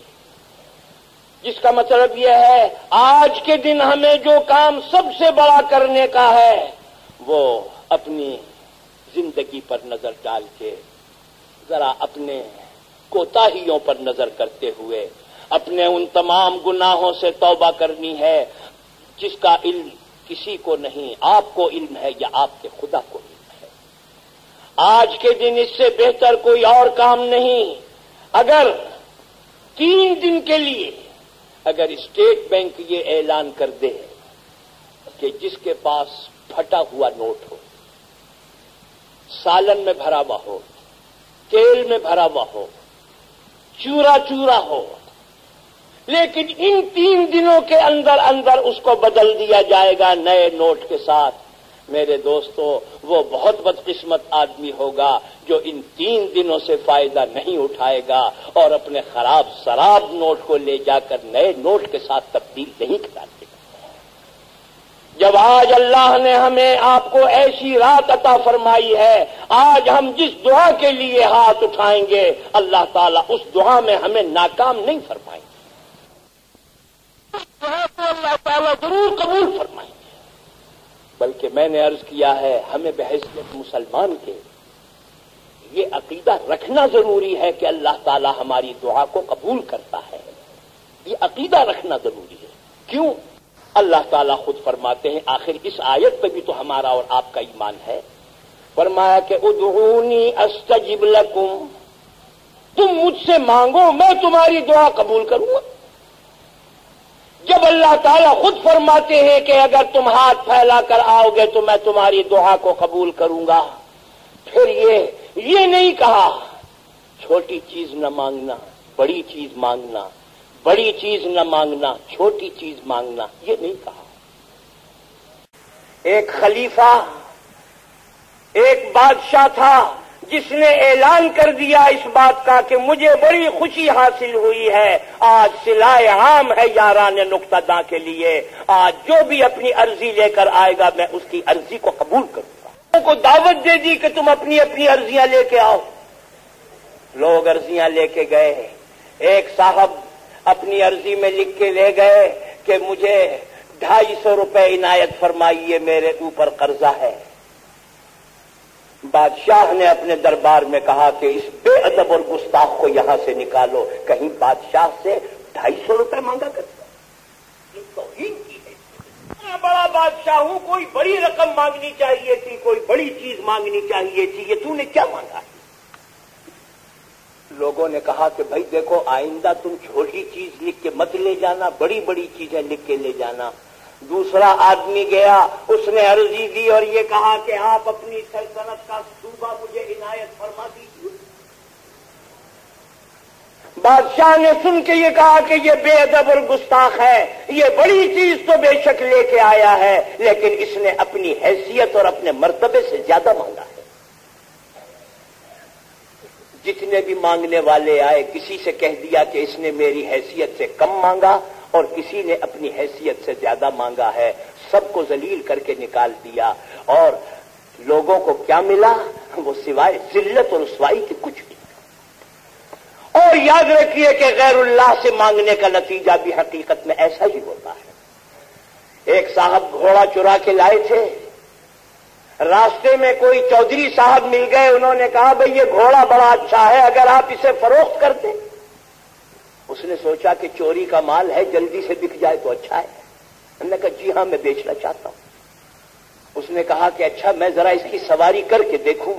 جس کا مطلب یہ ہے، آج کے دن ہمیں جو کام سب سے بڑا کرنے کا ہے، وہ اپنی زندگی پر نظر ڈال کے، ذرا اپنے کوتاہیوں پر نظر کرتے ہوئے، اپنے ان تمام گناہوں سے توبہ کرنی ہے، جس کا علم کسی کو نہیں، آپ کو علم ہے یا آپ کے خدا کو علم آج کے دن اس سے بہتر کوئی اور کام نہیں۔ اگر تین دن کے لیے اگر اسٹیٹ بینک یہ اعلان کر دے کہ جس کے پاس پھٹا ہوا نوٹ ہو، سالن میں بھرا ہوا ہو، تیل میں بھرا ہوا ہو، چورا چورا ہو، لیکن ان تین دنوں کے اندر اندر اس کو بدل دیا جائے گا نئے نوٹ کے ساتھ۔ میرے دوستو، وہ بہت بدقسمت آدمی ہوگا جو ان تین دنوں سے فائدہ نہیں اٹھائے گا اور اپنے خراب شراب نوٹ کو لے جا کر نئے نوٹ کے ساتھ تبدیل نہیں کرا دے گا جب آج اللہ نے ہمیں آپ کو ایسی رات عطا فرمائی ہے، آج ہم جس دعا کے لیے ہاتھ اٹھائیں گے، اللہ تعالیٰ اس دعا میں ہمیں ناکام نہیں فرمائیں گے۔ دعا کو اللہ تعالیٰ ضرور قبول فرمائیں۔ گے بلکہ میں نے عرض کیا ہے، ہمیں بحثیت مسلمان کے یہ عقیدہ رکھنا ضروری ہے کہ اللہ تعالیٰ ہماری دعا کو قبول کرتا ہے۔ یہ عقیدہ رکھنا ضروری ہے۔ کیوں؟ اللہ تعالیٰ خود فرماتے ہیں، آخر اس آیت پہ بھی تو ہمارا اور آپ کا ایمان ہے۔ فرمایا کہ، ادعونی استجب لکم۔ تم مجھ سے مانگو، میں تمہاری دعا قبول کروں گا۔ جب اللہ تعالیٰ خود فرماتے ہیں کہ اگر تم ہاتھ پھیلا کر آؤ گے تو میں تمہاری دعا کو قبول کروں گا۔ پھر یہ یہ نہیں کہا، چھوٹی چیز نہ مانگنا، بڑی چیز مانگنا، بڑی چیز نہ مانگنا، چھوٹی چیز مانگنا، یہ نہیں کہا۔ ایک خلیفہ، ایک بادشاہ تھا۔ جس نے اعلان کر دیا اس بات کا کہ مجھے بڑی خوشی حاصل ہوئی ہے، آج سلائے عام ہے یاران نقطہ داں کے لیے۔ آج جو بھی اپنی عرضی لے کر آئے گا، میں اس کی عرضی کو قبول کروں گا۔ لوگوں کو دعوت دے دی کہ تم اپنی اپنی عرضیاں لے کے آؤ۔ لوگ عرضیاں لے کے گئے۔ ایک صاحب اپنی عرضی میں لکھ کے لے گئے کہ مجھے ڈھائی سو روپے عنایت فرمائیے، میرے اوپر قرضہ ہے۔ بادشاہ نے اپنے دربار میں کہا کہ اس بے ادب اور گستاخ کو یہاں سے نکالو، کہیں بادشاہ سے ڈھائی سو روپے مانگا کرتا توہین کی ہے۔ ہاں، بڑا بادشاہ ہوں، کوئی بڑی رقم مانگنی چاہیے تھی، کوئی بڑی چیز مانگنی چاہیے تھی، یہ تو نے کیا مانگا؟ لوگوں نے کہا کہ بھائی دیکھو، آئندہ تم چھوٹی چیز لکھ کے مت لے جانا، بڑی بڑی چیزیں لکھ کے لے جانا۔ دوسرا آدمی گیا، اس نے عرضی دی اور یہ کہا کہ آپ اپنی سلطنت کا صوبہ مجھے عنایت فرما دیجیے بادشاہ نے سن کے یہ کہا کہ یہ بے ادب اور گستاخ ہے، یہ بڑی چیز تو بے شک لے کے آیا ہے، لیکن اس نے اپنی حیثیت اور اپنے مرتبے سے زیادہ مانگا ہے۔ جتنے بھی مانگنے والے آئے، کسی سے کہہ دیا کہ اس نے میری حیثیت سے کم مانگا اور کسی نے اپنی حیثیت سے زیادہ مانگا ہے، سب کو ذلیل کر کے نکال دیا۔ اور لوگوں کو کیا ملا؟ وہ سوائے ذلت اور رسوائی کے کچھ نہیں اور یاد رکھیے کہ غیر اللہ سے مانگنے کا نتیجہ بھی حقیقت میں ایسا ہی ہوتا ہے۔ ایک صاحب گھوڑا چرا کے لائے تھے۔ راستے میں کوئی چودھری صاحب مل گئے، انہوں نے کہا بھائی یہ گھوڑا بڑا اچھا ہے، اگر آپ اسے فروخت کر دیں اس نے سوچا کہ چوری کا مال ہے، جلدی سے بک جائے تو اچھا ہے۔ انہوں نے کہا جی ہاں میں بیچنا چاہتا ہوں۔ اس نے کہا کہ اچھا میں ذرا اس کی سواری کر کے دیکھوں۔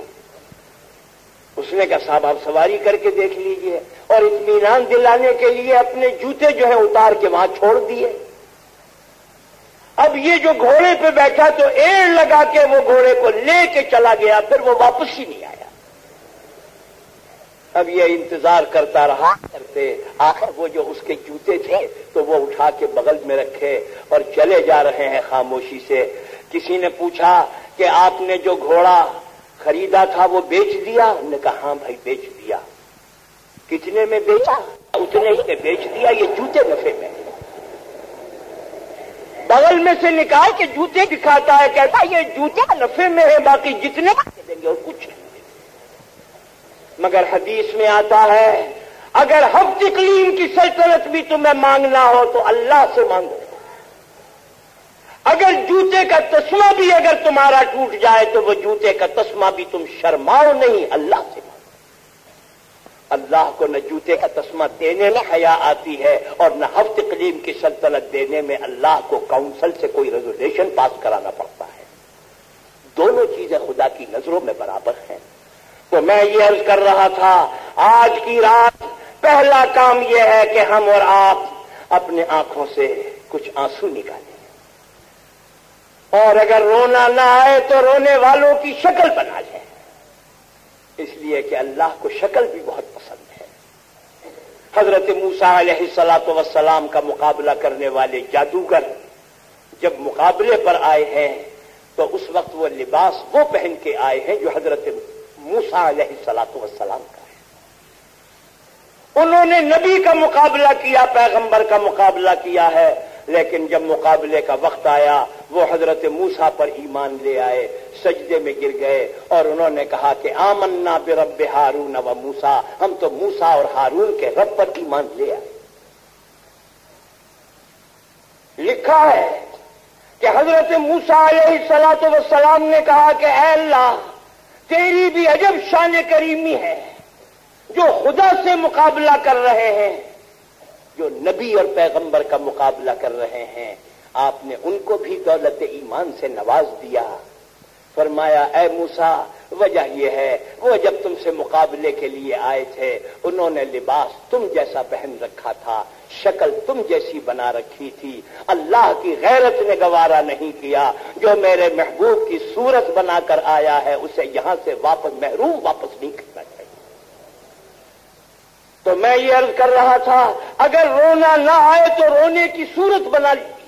اس نے کہا، صاحب، آپ سواری کر کے دیکھ لیجیے۔ اور اطمینان دلانے کے لیے اپنے جوتے جو ہیں اتار کے وہاں چھوڑ دیے۔ اب یہ جو گھوڑے پہ بیٹھا تو ایڑ لگا کے وہ گھوڑے کو لے کے چلا گیا، پھر وہ واپس ہی نہیں آیا۔ اب یہ انتظار کرتا رہا، کرتے، آخر وہ جو اس کے جوتے تھے تو وہ اٹھا کے بغل میں رکھے اور چلے جا رہے ہیں خاموشی سے۔ کسی نے پوچھا کہ آپ نے جو گھوڑا خریدا تھا وہ بیچ دیا؟ نے کہا ہاں بھائی، بیچ دیا۔ کتنے میں بیچا؟ اتنے ہی بیچ دیا، یہ جوتے نفے میں۔ بغل میں سے نکال کے جوتے دکھاتا ہے، کہتا یہ جوتے نفے میں ہے باقی جتنے دیں گے اور کچھ نہیں مگر حدیث میں آتا ہے، اگر ہفت کلیم کی سلطنت بھی تمہیں مانگنا ہو تو اللہ سے مانگو۔ اگر جوتے کا تسمہ بھی اگر تمہارا ٹوٹ جائے تو وہ جوتے کا تسمہ بھی تم شرماؤ نہیں، اللہ سے مانگو۔ اللہ کو نہ جوتے کا تسمہ دینے میں حیا آتی ہے اور نہ ہفت کلیم کی سلطنت دینے میں اللہ کو کاؤنسل سے کوئی ریزولیشن پاس کرانا پڑتا ہے۔ دونوں چیزیں خدا کی نظروں میں برابر ہیں۔ تو میں یہ عرض کر رہا تھا، آج کی رات پہلا کام یہ ہے کہ ہم اور آپ اپنے آنکھوں سے کچھ آنسو نکالیں۔ اور اگر رونا نہ آئے تو رونے والوں کی شکل بنا جائے اس لیے کہ اللہ کو شکل بھی بہت پسند ہے۔ حضرت موسا علیہ السلاۃ وسلام کا مقابلہ کرنے والے جادوگر جب مقابلے پر آئے ہیں، تو اس وقت وہ لباس وہ پہن کے آئے ہیں جو حضرت موسا علیہ السلاۃ وسلام کا ہے۔ انہوں نے نبی کا مقابلہ کیا، پیغمبر کا مقابلہ کیا ہے، لیکن جب مقابلے کا وقت آیا، وہ حضرت موسا پر ایمان لے آئے، سجدے میں گر گئے اور انہوں نے کہا کہ آمنا بے رب ہارون و موسا ہم تو موسا اور ہارون کے رب پر ایمان لے آئے۔ لکھا ہے کہ حضرت موسا علیہ سلاۃ وسلام نے کہا کہ اے اللہ تیری بھی عجب شان کریمی ہے، جو خدا سے مقابلہ کر رہے ہیں، جو نبی اور پیغمبر کا مقابلہ کر رہے ہیں۔ آپ نے ان کو بھی دولت ایمان سے نواز دیا۔ فرمایا، اے موسا وجہ یہ ہے، وہ جب تم سے مقابلے کے لیے آئے تھے، انہوں نے لباس تم جیسا پہن رکھا تھا، شکل تم جیسی بنا رکھی تھی۔ اللہ کی غیرت نے گوارا نہیں کیا۔ جو میرے محبوب کی صورت بنا کر آیا ہے، اسے یہاں سے واپس، محروم واپس نہیں کرنا چاہیے۔ تو میں یہ عرض کر رہا تھا، اگر رونا نہ آئے تو رونے کی صورت بنا لیجیے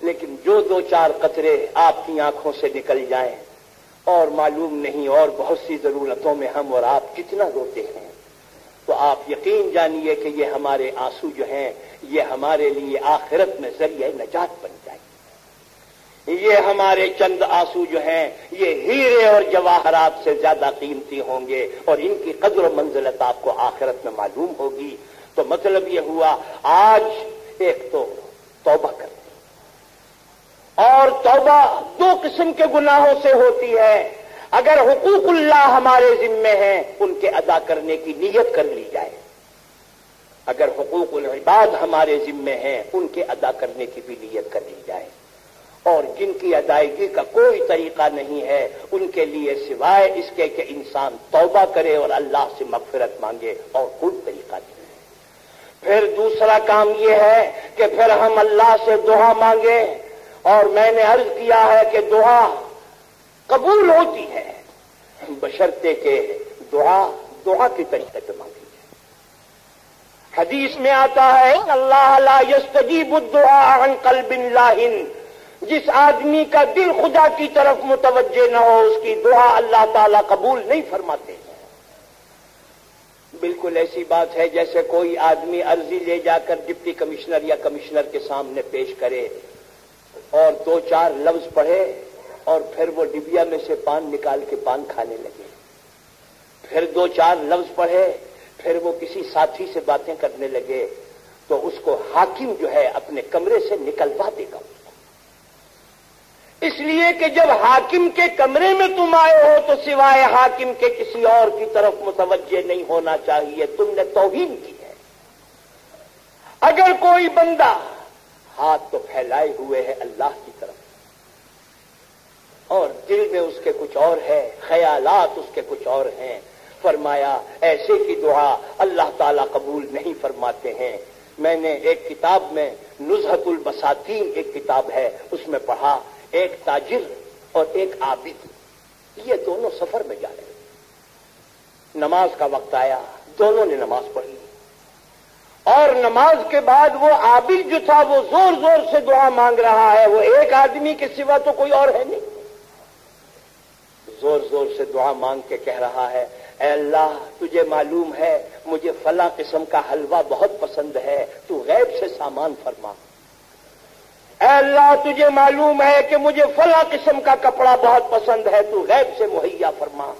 لیکن جو دو چار قطرے آپ کی آنکھوں سے نکل جائیں اور معلوم نہیں اور بہت سی ضرورتوں میں ہم اور آپ کتنا روتے ہیں۔ تو آپ یقین جانیے کہ یہ ہمارے آنسو جو ہیں، یہ ہمارے لیے آخرت میں ذریعہ نجات بن جائے۔ یہ ہمارے چند آنسو جو ہیں، یہ ہیرے اور جواہرات سے زیادہ قیمتی ہوں گے اور ان کی قدر و منزلت آپ کو آخرت میں معلوم ہوگی۔ تو مطلب یہ ہوا، آج ایک تو توبہ کرتے اور توبہ دو قسم کے گناہوں سے ہوتی ہے۔ اگر حقوق اللہ ہمارے ذمے ہیں، ان کے ادا کرنے کی نیت کر لی جائے۔ اگر حقوق العباد ہمارے ذمے ہیں، ان کے ادا کرنے کی بھی نیت کر لی جائے۔ اور جن کی ادائیگی کا کوئی طریقہ نہیں ہے، ان کے لیے سوائے اس کے کہ انسان توبہ کرے اور اللہ سے مغفرت مانگے، اور کوئی طریقہ نہیں ہے۔ پھر دوسرا کام یہ ہے کہ پھر ہم اللہ سے دعا مانگے اور میں نے عرض کیا ہے کہ دعا قبول ہوتی ہے۔ بشرتے کے دعا دعا کی طریقے سے مانگی جائے۔ حدیث میں آتا ہے اللہ لا یستجیب الدعاء عن قلب لاہن۔ جس آدمی کا دل خدا کی طرف متوجہ نہ ہو، اس کی دعا اللہ تعالیٰ قبول نہیں فرماتے۔ بالکل ایسی بات ہے جیسے کوئی آدمی عرضی لے جا کر ڈپٹی کمشنر یا کمشنر کے سامنے پیش کرے۔ اور دو چار لفظ پڑھے اور پھر وہ ڈبیا میں سے پان نکال کے پان کھانے لگے۔ پھر دو چار لفظ پڑھے، پھر وہ کسی ساتھی سے باتیں کرنے لگے۔ تو اس کو حاکم جو ہے اپنے کمرے سے نکلوا دے گا۔ اس لیے کہ جب حاکم کے کمرے میں تم آئے ہو تو سوائے حاکم کے کسی اور کی طرف متوجہ نہیں ہونا چاہیے۔ تم نے توہین کی ہے۔ اگر کوئی بندہ ہاتھ تو پھیلائے ہوئے ہے اللہ کی طرف۔ اور دل میں اس کے کچھ اور ہے خیالات اس کے کچھ اور ہیں۔ فرمایا، ایسے کی دعا اللہ تعالی قبول نہیں فرماتے ہیں۔ میں نے ایک کتاب میں نزہت البساتین ایک کتاب ہے، اس میں پڑھا، ایک تاجر اور ایک عابد۔ یہ دونوں سفر میں جا رہے نماز کا وقت آیا، دونوں نے نماز پڑھی۔ اور نماز کے بعد وہ عابد جو تھا وہ زور زور سے دعا مانگ رہا ہے۔ وہ ایک آدمی کے سوا تو کوئی اور ہے نہیں۔ زور زور سے دعا مانگ کے کہہ رہا ہے، اے اللہ، تجھے معلوم ہے، مجھے فلاں قسم کا حلوہ بہت پسند ہے، تو غیب سے سامان فرما۔ اے اللہ، تجھے معلوم ہے کہ مجھے فلاں قسم کا کپڑا بہت پسند ہے، تو غیب سے مہیا فرما۔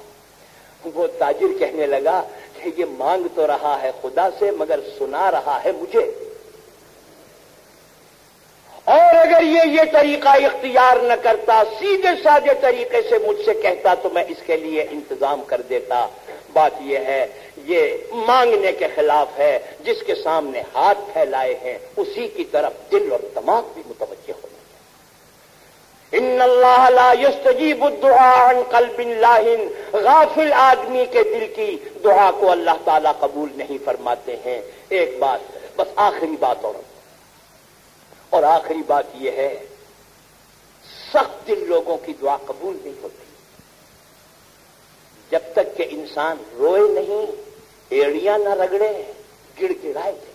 وہ تاجر کہنے لگا کہ یہ مانگ تو رہا ہے خدا سے، مگر سنا رہا ہے مجھے۔ اور اگر یہ یہ طریقہ اختیار نہ کرتا، سیدھے سادے طریقے سے مجھ سے کہتا، تو میں اس کے لیے انتظام کر دیتا۔ بات یہ ہے، یہ مانگنے کے خلاف ہے، جس کے سامنے ہاتھ پھیلائے ہیں، اسی کی طرف دل اور دماغ بھی متوجہ ہونا ان اللہ لا یستجیب الدعاء عن قلب لاہن غافل آدمی کے دل کی دعا کو اللہ تعالیٰ قبول نہیں فرماتے ہیں۔ ایک بات، بس آخری بات اور۔ اور آخری بات یہ ہے، سخت دل لوگوں کی دعا قبول نہیں ہوتی۔ جب تک کہ انسان روئے نہیں، ایڑیاں نہ رگڑے، گڑ گڑائے۔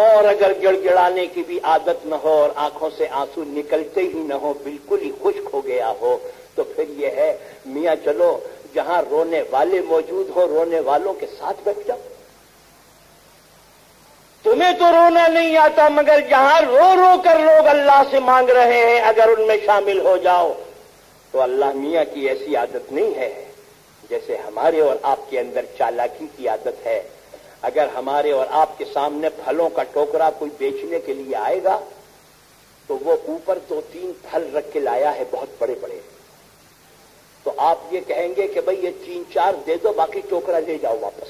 اور اگر گڑ گڑانے کی بھی عادت نہ ہو اور آنکھوں سے آنسو نکلتے ہی نہ ہو، بالکل ہی خشک ہو گیا ہو، تو پھر یہ ہے، میاں چلو، جہاں رونے والے موجود ہو رونے والوں کے ساتھ بیٹھ جاؤ۔ تمہیں تو رونا نہیں آتا، مگر جہاں رو رو کر لوگ اللہ سے مانگ رہے ہیں، اگر ان میں شامل ہو جاؤ۔ تو اللہ میاں کی ایسی عادت نہیں ہے، جیسے ہمارے اور آپ کے اندر چالاکی کی عادت ہے۔ اگر ہمارے اور آپ کے سامنے پھلوں کا ٹوکرا کوئی بیچنے کے لیے آئے گا، تو وہ اوپر دو تین پھل رکھ کے لایا ہے بہت بڑے بڑے۔ تو آپ یہ کہیں گے کہ بھئی یہ تین چار دے دو، باقی ٹوکرا لے جاؤ واپس۔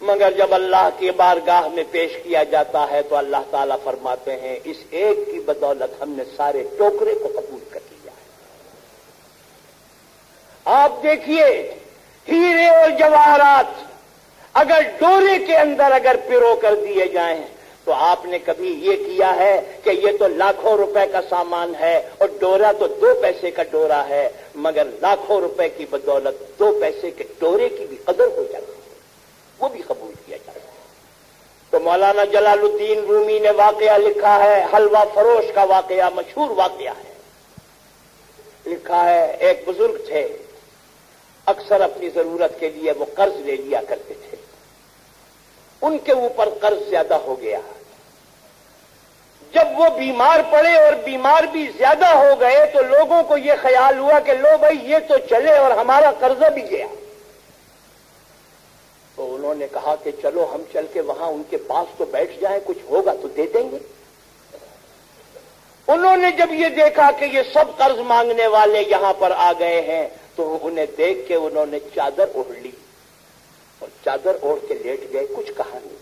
مگر جب اللہ کی بارگاہ میں پیش کیا جاتا ہے تو اللہ تعالیٰ فرماتے ہیں، اس ایک کی بدولت ہم نے سارے ٹوکرے کو قبول کر لیا ہے۔ آپ دیکھیے ہیرے اور جواہرات۔ اگر ڈورے کے اندر اگر پیرو کر دیے جائیں، تو آپ نے کبھی یہ کیا ہے کہ یہ تو لاکھوں روپے کا سامان ہے اور ڈورا تو دو پیسے کا ڈورا ہے، مگر لاکھوں روپے کی بدولت دو پیسے کے ڈورے کی بھی قدر ہو جاتی ہے۔ وہ بھی قبول کیا جائے۔ تو مولانا جلال الدین رومی نے واقعہ لکھا ہے، حلوہ فروش کا واقعہ، مشہور واقعہ ہے۔ لکھا ہے، ایک بزرگ تھے۔ اکثر اپنی ضرورت کے لیے وہ قرض لے لیا کرتے تھے۔ ان کے اوپر قرض زیادہ ہو گیا۔ جب وہ بیمار پڑے اور بیمار بھی زیادہ ہو گئے تو لوگوں کو یہ خیال ہوا کہ لو بھائی یہ تو چلے اور ہمارا قرضہ بھی گیا۔ تو انہوں نے کہا کہ چلو ہم چل کے وہاں ان کے پاس تو بیٹھ جائیں، کچھ ہوگا تو دے دیں گے۔ انہوں نے جب یہ دیکھا کہ یہ سب قرض مانگنے والے یہاں پر آ گئے ہیں تو انہیں دیکھ کے انہوں نے چادر اوڑھ لی اور چادر اوڑھ کے لیٹ گئے کچھ کہا نہیں۔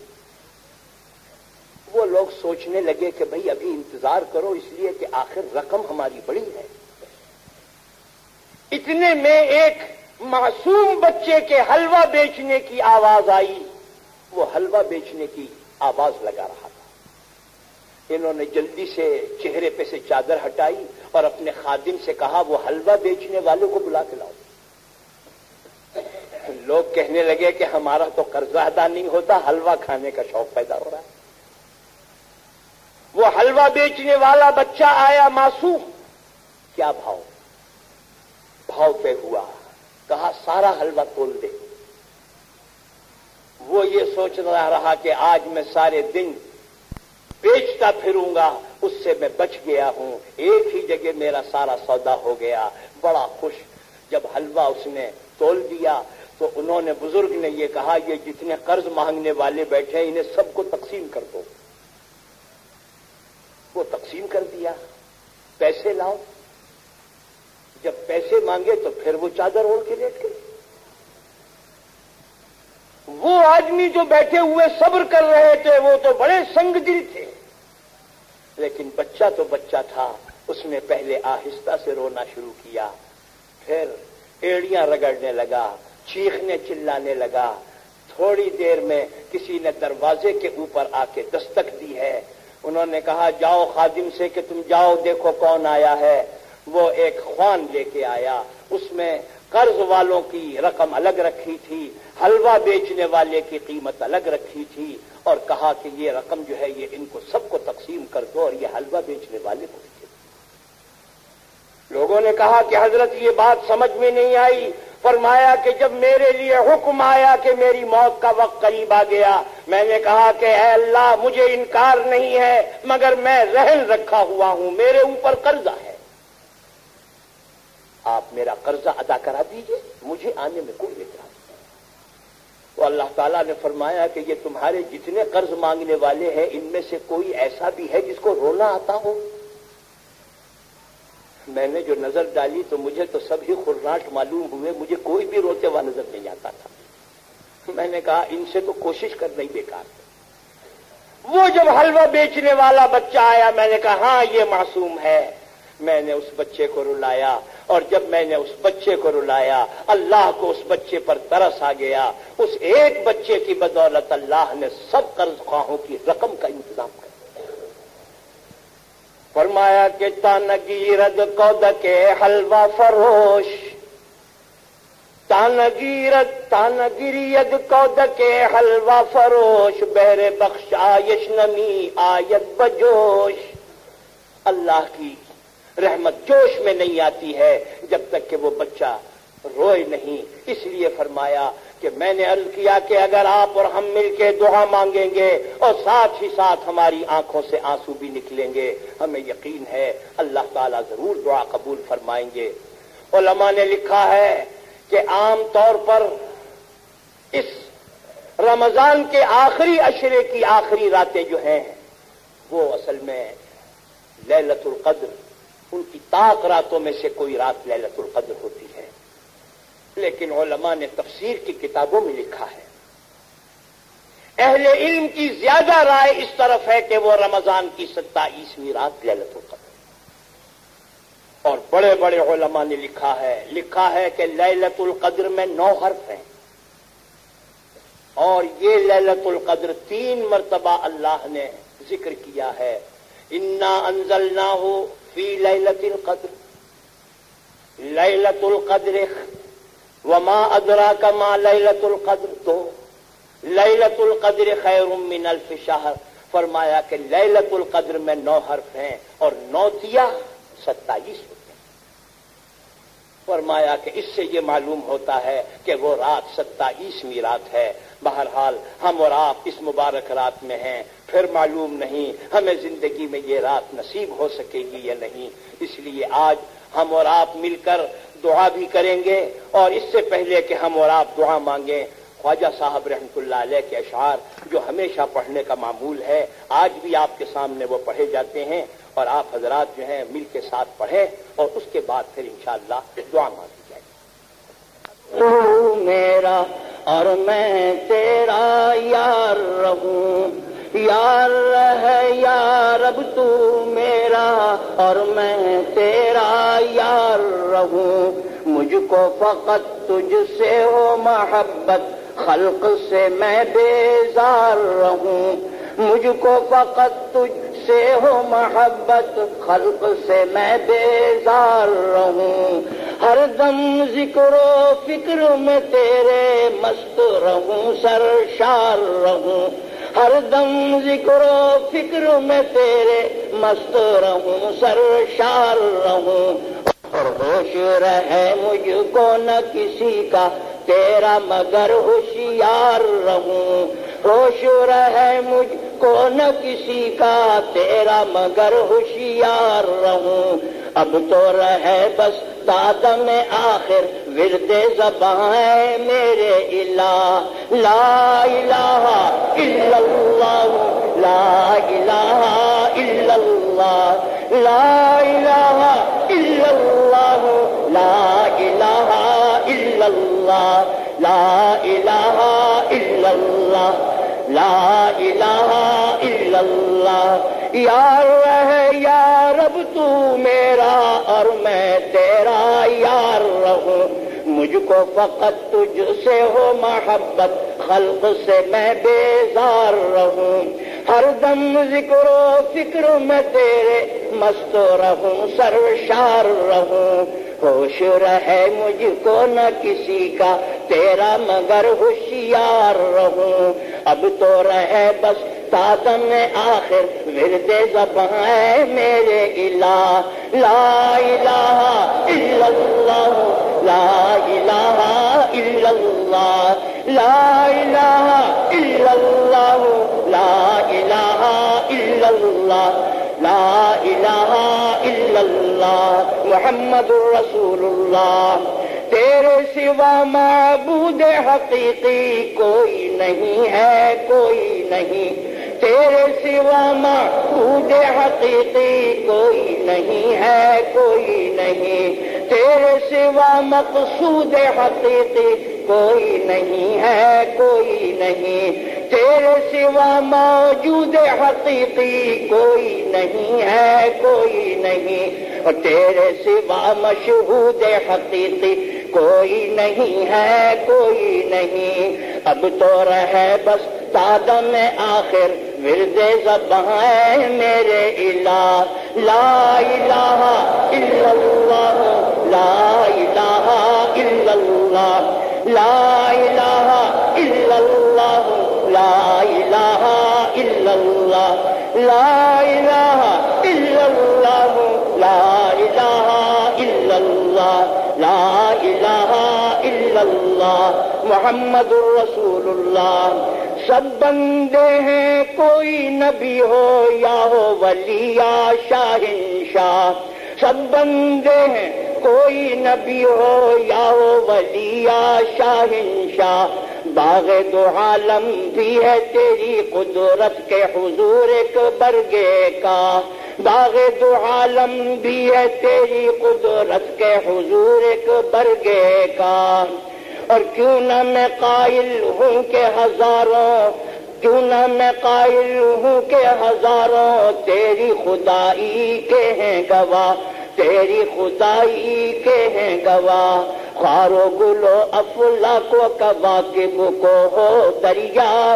وہ لوگ سوچنے لگے کہ بھئی ابھی انتظار کرو، اس لیے کہ آخر رقم ہماری بڑی ہے۔ اتنے میں ایک معصوم بچے کے حلوہ بیچنے کی آواز آئی۔ وہ حلوہ بیچنے کی آواز لگا رہا تھا۔ انہوں نے جلدی سے چہرے پہ سے چادر ہٹائی۔ اور اپنے خادم سے کہا، وہ حلوہ بیچنے والوں کو بلا کے لاؤ۔ لوگ کہنے لگے کہ ہمارا تو قرضہ ادا نہیں ہوتا، حلوہ کھانے کا شوق پیدا ہو رہا ہے۔ وہ حلوہ بیچنے والا بچہ آیا معصوم۔ کیا بھاؤ؟ بھاؤ پہ ہوا۔ کہا، سارا حلوہ تول دے۔ وہ یہ سوچ رہا کہ آج میں سارے دن بیچتا پھروں گا، اس سے میں بچ گیا ہوں۔ ایک ہی جگہ میرا سارا سودا ہو گیا۔ بڑا خوش۔ جب حلوہ اس نے تول دیا، تو انہوں نے، بزرگ نے یہ کہا، یہ جتنے قرض مانگنے والے بیٹھے ہیں، انہیں سب کو تقسیم کر دو۔ وہ تقسیم کر دیا۔ پیسے لاؤ۔ جب پیسے مانگے تو پھر وہ چادر اوڑھ کے لیٹ گئے وہ آدمی جو بیٹھے ہوئے صبر کر رہے تھے، وہ تو بڑے سنگ دل تھے۔ لیکن بچہ تو بچہ تھا، اس نے پہلے آہستہ سے رونا شروع کیا۔ پھر ایڑیاں رگڑنے لگا، چیخنے چلانے لگا۔ تھوڑی دیر میں کسی نے دروازے کے اوپر آ کے دستک دی ہے۔ انہوں نے کہا، جاؤ خادم سے کہ تم جاؤ، دیکھو کون آیا ہے۔ وہ ایک خوان لے کے آیا۔ اس میں قرض والوں کی رقم الگ رکھی تھی، حلوہ بیچنے والے کی قیمت الگ رکھی تھی، اور کہا کہ یہ رقم جو ہے، یہ ان کو سب کو تقسیم کر دو اور یہ حلوہ بیچنے والے کو بھی لوگوں نے کہا کہ حضرت، یہ بات سمجھ میں نہیں آئی۔ فرمایا کہ جب میرے لیے حکم آیا کہ میری موت کا وقت قریب آ گیا، میں نے کہا کہ اے اللہ، مجھے انکار نہیں ہے، مگر میں رہن رکھا ہوا ہوں، میرے اوپر قرضہ ہے آپ میرا قرضہ ادا کرا دیجیے، مجھے آنے میں کوئی اعتراض نہیں۔ تو اللہ تعالیٰ نے فرمایا کہ یہ تمہارے جتنے قرض مانگنے والے ہیں، ان میں سے کوئی ایسا بھی ہے جس کو رونا آتا ہو۔ میں نے جو نظر ڈالی تو مجھے تو سبھی خراٹ معلوم ہوئے، مجھے کوئی بھی روتے ہوا نظر نہیں آتا تھا۔ میں نے کہا، ان سے تو کوشش کرنا ہی بیکار وہ جب حلوہ بیچنے والا بچہ آیا، میں نے کہا ہاں یہ معصوم ہے۔ میں نے اس بچے کو رلایا اور جب میں نے اس بچے کو رلایا، اللہ کو اس بچے پر ترس آ گیا۔ اس ایک بچے کی بدولت اللہ نے سب قرض خواہوں کی رقم کا انتظام کر فرمایا کہ تانگیرد کود کے حلوہ فروش۔ تانگیرد تانگیرید کود کے حلوہ فروش۔ بہر بخشایش نمی، آیت بجوش۔ اللہ کی رحمت جوش میں نہیں آتی ہے جب تک کہ وہ بچہ روئے نہیں۔ اس لیے فرمایا کہ میں نے عرض کیا کہ اگر آپ اور ہم مل کے دعا مانگیں گے اور ساتھ ہی ساتھ ہماری آنکھوں سے آنسو بھی نکلیں گے، ہمیں یقین ہے اللہ تعالیٰ ضرور دعا قبول فرمائیں گے۔ علماء نے لکھا ہے کہ عام طور پر اس رمضان کے آخری اشرے کی آخری راتیں جو ہیں، وہ اصل میں للت القدر ان کی طاق راتوں میں سے کوئی رات للت القدر ہوتی ہے۔ لیکن علماء نے تفسیر کی کتابوں میں لکھا ہے۔ اہل علم کی زیادہ رائے اس طرف ہے کہ وہ رمضان کی ستائیسویں رات للت القدر۔ اور بڑے بڑے علماء نے لکھا ہے۔ لکھا ہے کہ للت القدر میں نو حرف ہیں۔ اور یہ للت القدر تین مرتبہ اللہ نے ذکر کیا ہے۔ انا انزل نہ ہو فی للت القدر۔ للت القدر وما ادرا کا ماں القدر تو۔ للت القدر خیر من الف شہر۔ فرمایا کہ للت القدر میں نو حرف ہیں اور نوتیا ستائیس ہوتے ہیں۔ فرمایا کہ اس سے یہ معلوم ہوتا ہے کہ وہ رات ستائیسویں رات ہے۔ بہرحال ہم اور آپ اس مبارک رات میں ہیں۔ پھر معلوم نہیں ہمیں زندگی میں یہ رات نصیب ہو سکے گی یا نہیں۔ اس لیے آج ہم اور آپ مل کر دعا بھی کریں گے اور اس سے پہلے کہ ہم اور آپ دعا مانگیں۔ خواجہ صاحب رحمۃ اللہ علیہ کے اشعار جو ہمیشہ پڑھنے کا معمول ہے، آج بھی آپ کے سامنے وہ پڑھے جاتے ہیں اور آپ حضرات جو ہیں مل کے ساتھ پڑھیں اور اس کے بعد پھر انشاءاللہ دعا مانگی جائے۔ تو میرا اور میں تیرا یار رہوں۔ یار ہے یار، اب تو میرا اور میں تیرا یار رہوں۔ مجھ کو فقط تجھ سے ہو محبت، خلق سے میں بیزار رہوں۔ مجھ کو فقط تجھ سے ہو محبت، خلق سے میں بیزار رہوں۔ ہر دم ذکر و فکر میں تیرے مست رہوں، سرشار رہوں۔ ہر دم ذکر و فکر میں تیرے مست رہوں سرشار رہوں۔ اور ہوش رہے مجھ کو نہ کسی کا، تیرا مگر ہوشیار رہوں۔ ہوش رہے مجھ کو نہ کسی کا، تیرا مگر ہوشیار رہوں۔ اب تو رہے بس دادم آخر، ورد زبان میرے الہ۔ لا الہ الا اللہ، لا الہ الا اللہ۔ لا الہ الا اللہ، لا الہ الا اللہ لا الہ الا اللہ لا الہ الا اللہ یار رہ یا رب تو میرا اور میں تیرا یار رہوں مجھ کو فقط تجھ سے ہو محبت، خلق سے میں بیزار رہوں۔ ہر دم ذکر و فکر میں تیرے مست رہوں، سرشار رہوں۔ ہوش رہے مجھ کو نہ کسی کا، تیرا مگر ہوشیار رہوں۔ اب تو رہے بس تادم آخر، ورد زبان میرے الہ۔ لا الہ الا اللہ، لا الہ الا اللہ۔ لا الہ الا اللہ، لا الہ الا اللہ۔ لا الہ اللہ، محمد رسول اللہ تیرے سوا معبود حقیقی کوئی نہیں ہے، کوئی نہیں۔ تیرے سوا معبود حقیقی کوئی نہیں ہے، کوئی نہیں۔ تیرے سوا مقصود حقیقی کوئی نہیں ہے، کوئی نہیں۔ تیرے سوا موجود حقیقی کوئی نہیں ہے، کوئی نہیں۔ اور تیرے سوا مشہود حقیقی کوئی نہیں ہے، کوئی نہیں۔ اب تو رہے بس تادم آخر، ورد زبان میرے الہ۔ لا الہ الا اللہ، لا الہ الا اللہ۔ لا الہ الا اللہ لا الہ الا اللہ لا الہ الا اللہ لا الہ الا اللہ لا الہ الا اللہ محمد الرسول اللہ سب بندے ہیں کوئی نبی ہو یا ہو ولی یا شاہ سب بندے ہیں کوئی نبی ہو یا ہو ولی یا شاہن شاہ باغ دو عالم بھی ہے تیری قدرت کے حضور ایک برگے کا۔ باغ دو عالم بھی ہے تیری قدرت کے حضور ایک برگے کا۔ اور کیوں نہ میں قائل ہوں کہ ہزاروں، کیوں نہ میں قائل ہوں کہ ہزاروں تیری خدائی کے ہیں گواہ۔ تیری خدائی کے ہیں گواہ خارو گلو افلا کو کبا کے کو ہو دریا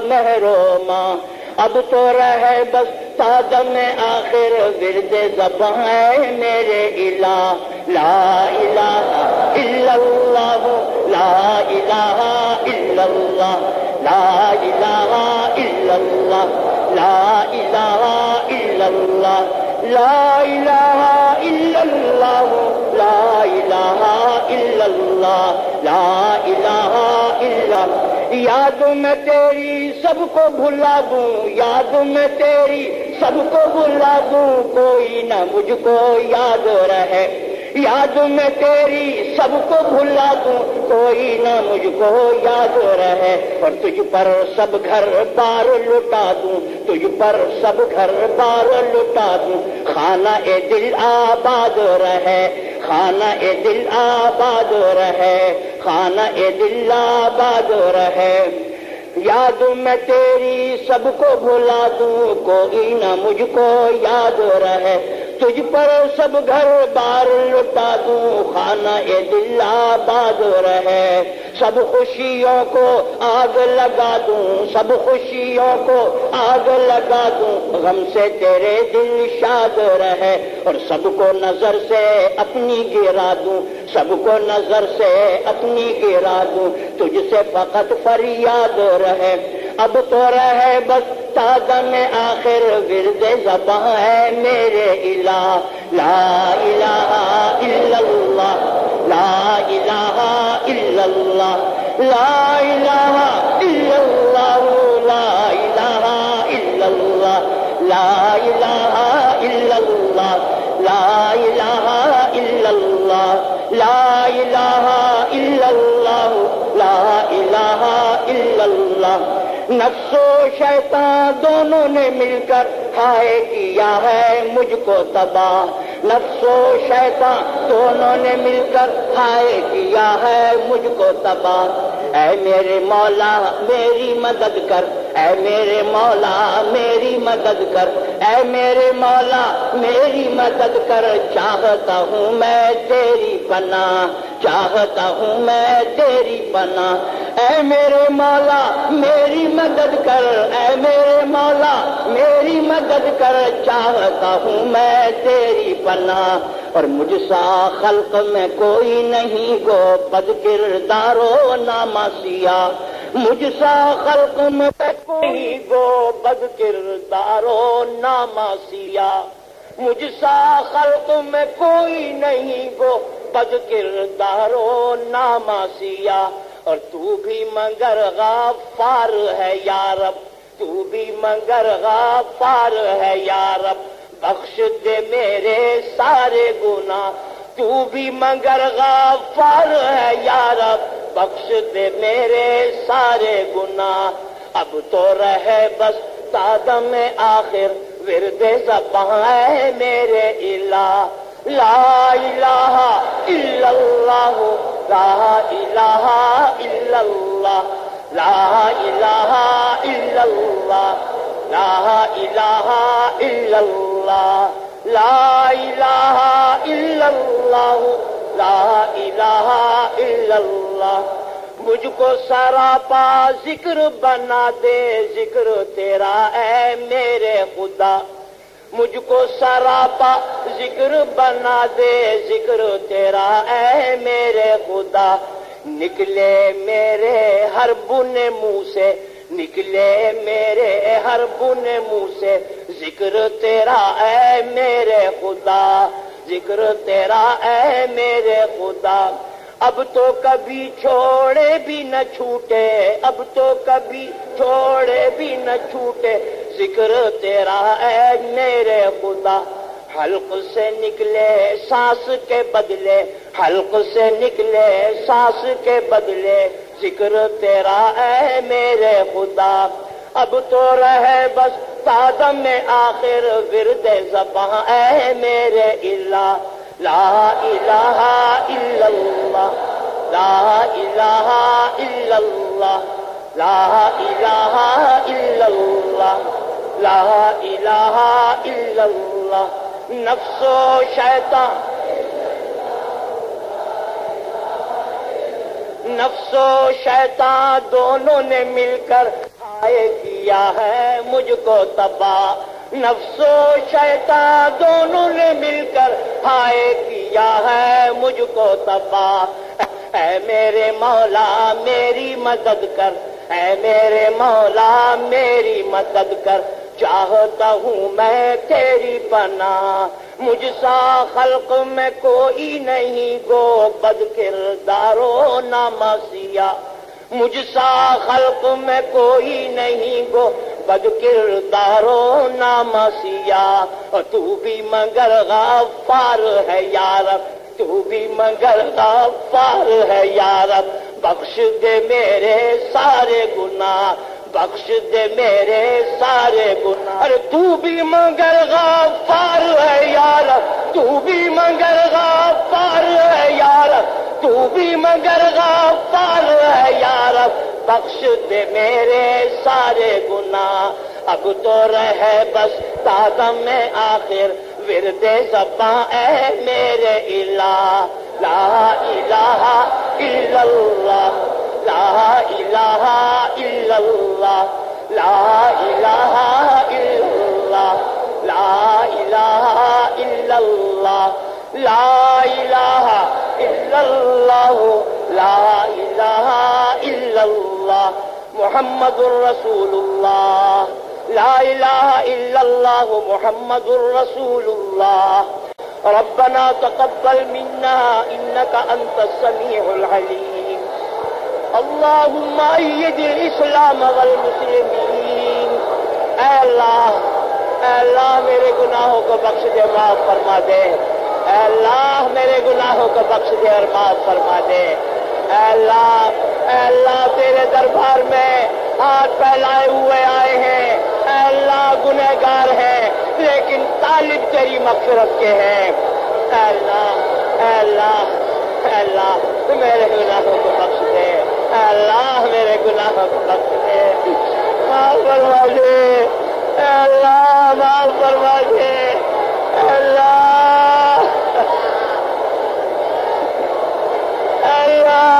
ماں اب تو رہے بس تادم آخر ورد زبان میرے الہ، لا الہ الا اللہ، لا الہ الا اللہ، لا الہ الا اللہ، لا الہ الا اللہ، لا الہ الا اللہ، لا الہ الا اللہ، لا الہ الا یاد میں تیری سب کو بھلا دوں، یاد میں تیری سب کو بھلا دوں کوئی نہ مجھ کو یاد رہے۔ یاد میں تیری سب کو بھلا دوں، کوئی نہ مجھ کو یاد رہے۔ اور تجھ پر سب گھر بار لٹا دوں، تجھ پر سب گھر بار لٹا دوں۔ خانہ اے دل آباد رہے، خانہ اے دل آباد رہے، خانہ اے دل آباد رہے۔ یاد میں تیری سب کو بھلا دوں، کوئی نہ مجھ کو یاد رہے۔ تجھ پر سب گھر بار لٹا دوں، خانہ اے دل آباد رہے۔ سب خوشیوں کو آگ لگا دوں، سب خوشیوں کو آگ لگا دوں۔ غم سے تیرے دل شاد رہے اور سب کو نظر سے اپنی گرا دوں۔ سب کو نظر سے اپنی گرا دوں۔ تجھ سے فقط فریاد رہے۔ اب تو رہے بس تازہ میں آخر ورد زباں ہے میرے الہ۔ لا الہ الا اللہ۔ لا الہ الا اللہ لا الہ الا اللہ لا الہ الا اللہ لا الہ الا اللہ لا الہ الا اللہ لا الہ الا اللہ لا الہ الا اللہ نفس و شیطان دونوں نے مل کر ہائے کیا ہے مجھ کو تباہ. نفس و شیطان دونوں نے مل کر ہائے کیا ہے مجھ کو تباہ۔ اے میرے مولا، میری مدد کر۔ اے میرے مولا، میری مدد کر۔ اے میرے مولا، میری مدد کر۔ چاہتا ہوں میں تیری پناہ، چاہتا ہوں میں تیری پناہ۔ اے میرے مولا، میری مدد کر۔ اے میرے مولا، میری مدد کر۔ چاہتا ہوں میں تیری پناہ اور مجھ سا خلق میں کوئی نہیں گو پد کردارو ناما سیا مجھ سا خلق میں کوئی گو بد کردارو ناما سیا مجھ سا خلق میں کوئی نہیں گو بد کردارو ناما سیا اور تو بھی مگر غافار ہے یارب تو بھی مگر غافار ہے یارب بخش دے میرے سارے گنا تو بھی مگر غافار ہے یارب بخش دے میرے سارے گنا اب تو رہے بس تادم آخر، ورد زبان ہے میرے الہ۔ لا الہ الا اللہ، لا الہ الا اللہ۔ لا الہ الا اللہ۔ لا الہ الا اللہ لا الہ الا اللہ لا الہ الا اللہ مجھ کو سراپا ذکر بنا دے. ذکر تیرا اے میرے خدا. مجھ کو سراپا ذکر بنا دے. ذکر تیرا اے میرے خدا. نکلے میرے ہر بن منہ سے. نکلے میرے ہر بن منہ سے۔ ذکر تیرا اے میرے خدا، ذکر تیرا اے میرے خدا۔ اب تو کبھی چھوڑے بھی نہ چھوٹے، اب تو کبھی چھوڑے بھی نہ چھوٹے۔ ذکر تیرا اے میرے خدا۔ حلق سے نکلے سانس کے بدلے، حلق سے نکلے سانس کے بدلے۔ ذکر تیرا اے میرے خدا، اب تو رہے بس تادم میں آخر ورد زباں اے میرے اللہ لا الہ الا اللہ، لا الہ الا اللہ، لا الہ الا اللہ، لا الہ الا اللہ، نفس و شیطان نفس و شیطان دونوں نے مل کر آئے کیا ہے، مجھ کو تباہ۔ نفس و شیطان دونوں نے مل کر آئے کیا ہے، مجھ کو تباہ۔ اے میرے مولا، میری مدد کر۔ اے میرے مولا، میری مدد کر۔ چاہتا ہوں میں تیری پنا مجھ سا خلق میں کوئی نہیں، گو بد کردارو ناماسیا مجھ سا خلق میں کوئی نہیں، گو بد کردارو ناماسیا تو بھی مگر غفار ہے یار، تو بھی مگر غفار ہے یار۔ بخش دے میرے سارے گناہ بخش دے میرے سارے گناہ۔ ارے تو بھی مگر غفار ہے یار۔ تو بھی مگر غفار ہے یار۔ تو بھی مگر غفار ہے یار۔ بخش دے میرے سارے گناہ۔ اب تو رہے بس تادم میں آخر۔ ورد زباں اے میرے الہ۔ لا الہ الا اللہ۔ لا الہ الا اللہ لا الہ الا اللہ لا الہ الا اللہ لا الہ الا اللہ لا الہ الا اللہ محمد الرسول اللہ لا الہ الا اللہ محمد الرسول اللہ ربنا تقبل منا انك انت السميع العليم. اللهم ايد الاسلام والمسلمين اے اللہ اے اللہ میرے گناہوں کو بخش دے معاف فرما دے۔ اے اللہ میرے گناہوں کو بخش دے اور معاف فرما دے۔ اے اللہ اے اللہ تیرے دربار میں ہاتھ پھیلائے ہوئے آئے ہیں۔ اے اللہ گنہگار ہیں، لیکن طالب تیری مغفرت کے ہیں۔ اے اللہ اے اللہ اے اللہ، تو میرے گناہوں کو بخش دے۔ اللہ میرے گناہوں کو بخش دے معاف فرما دے اللہ معاف فرما دے اللہ اللہ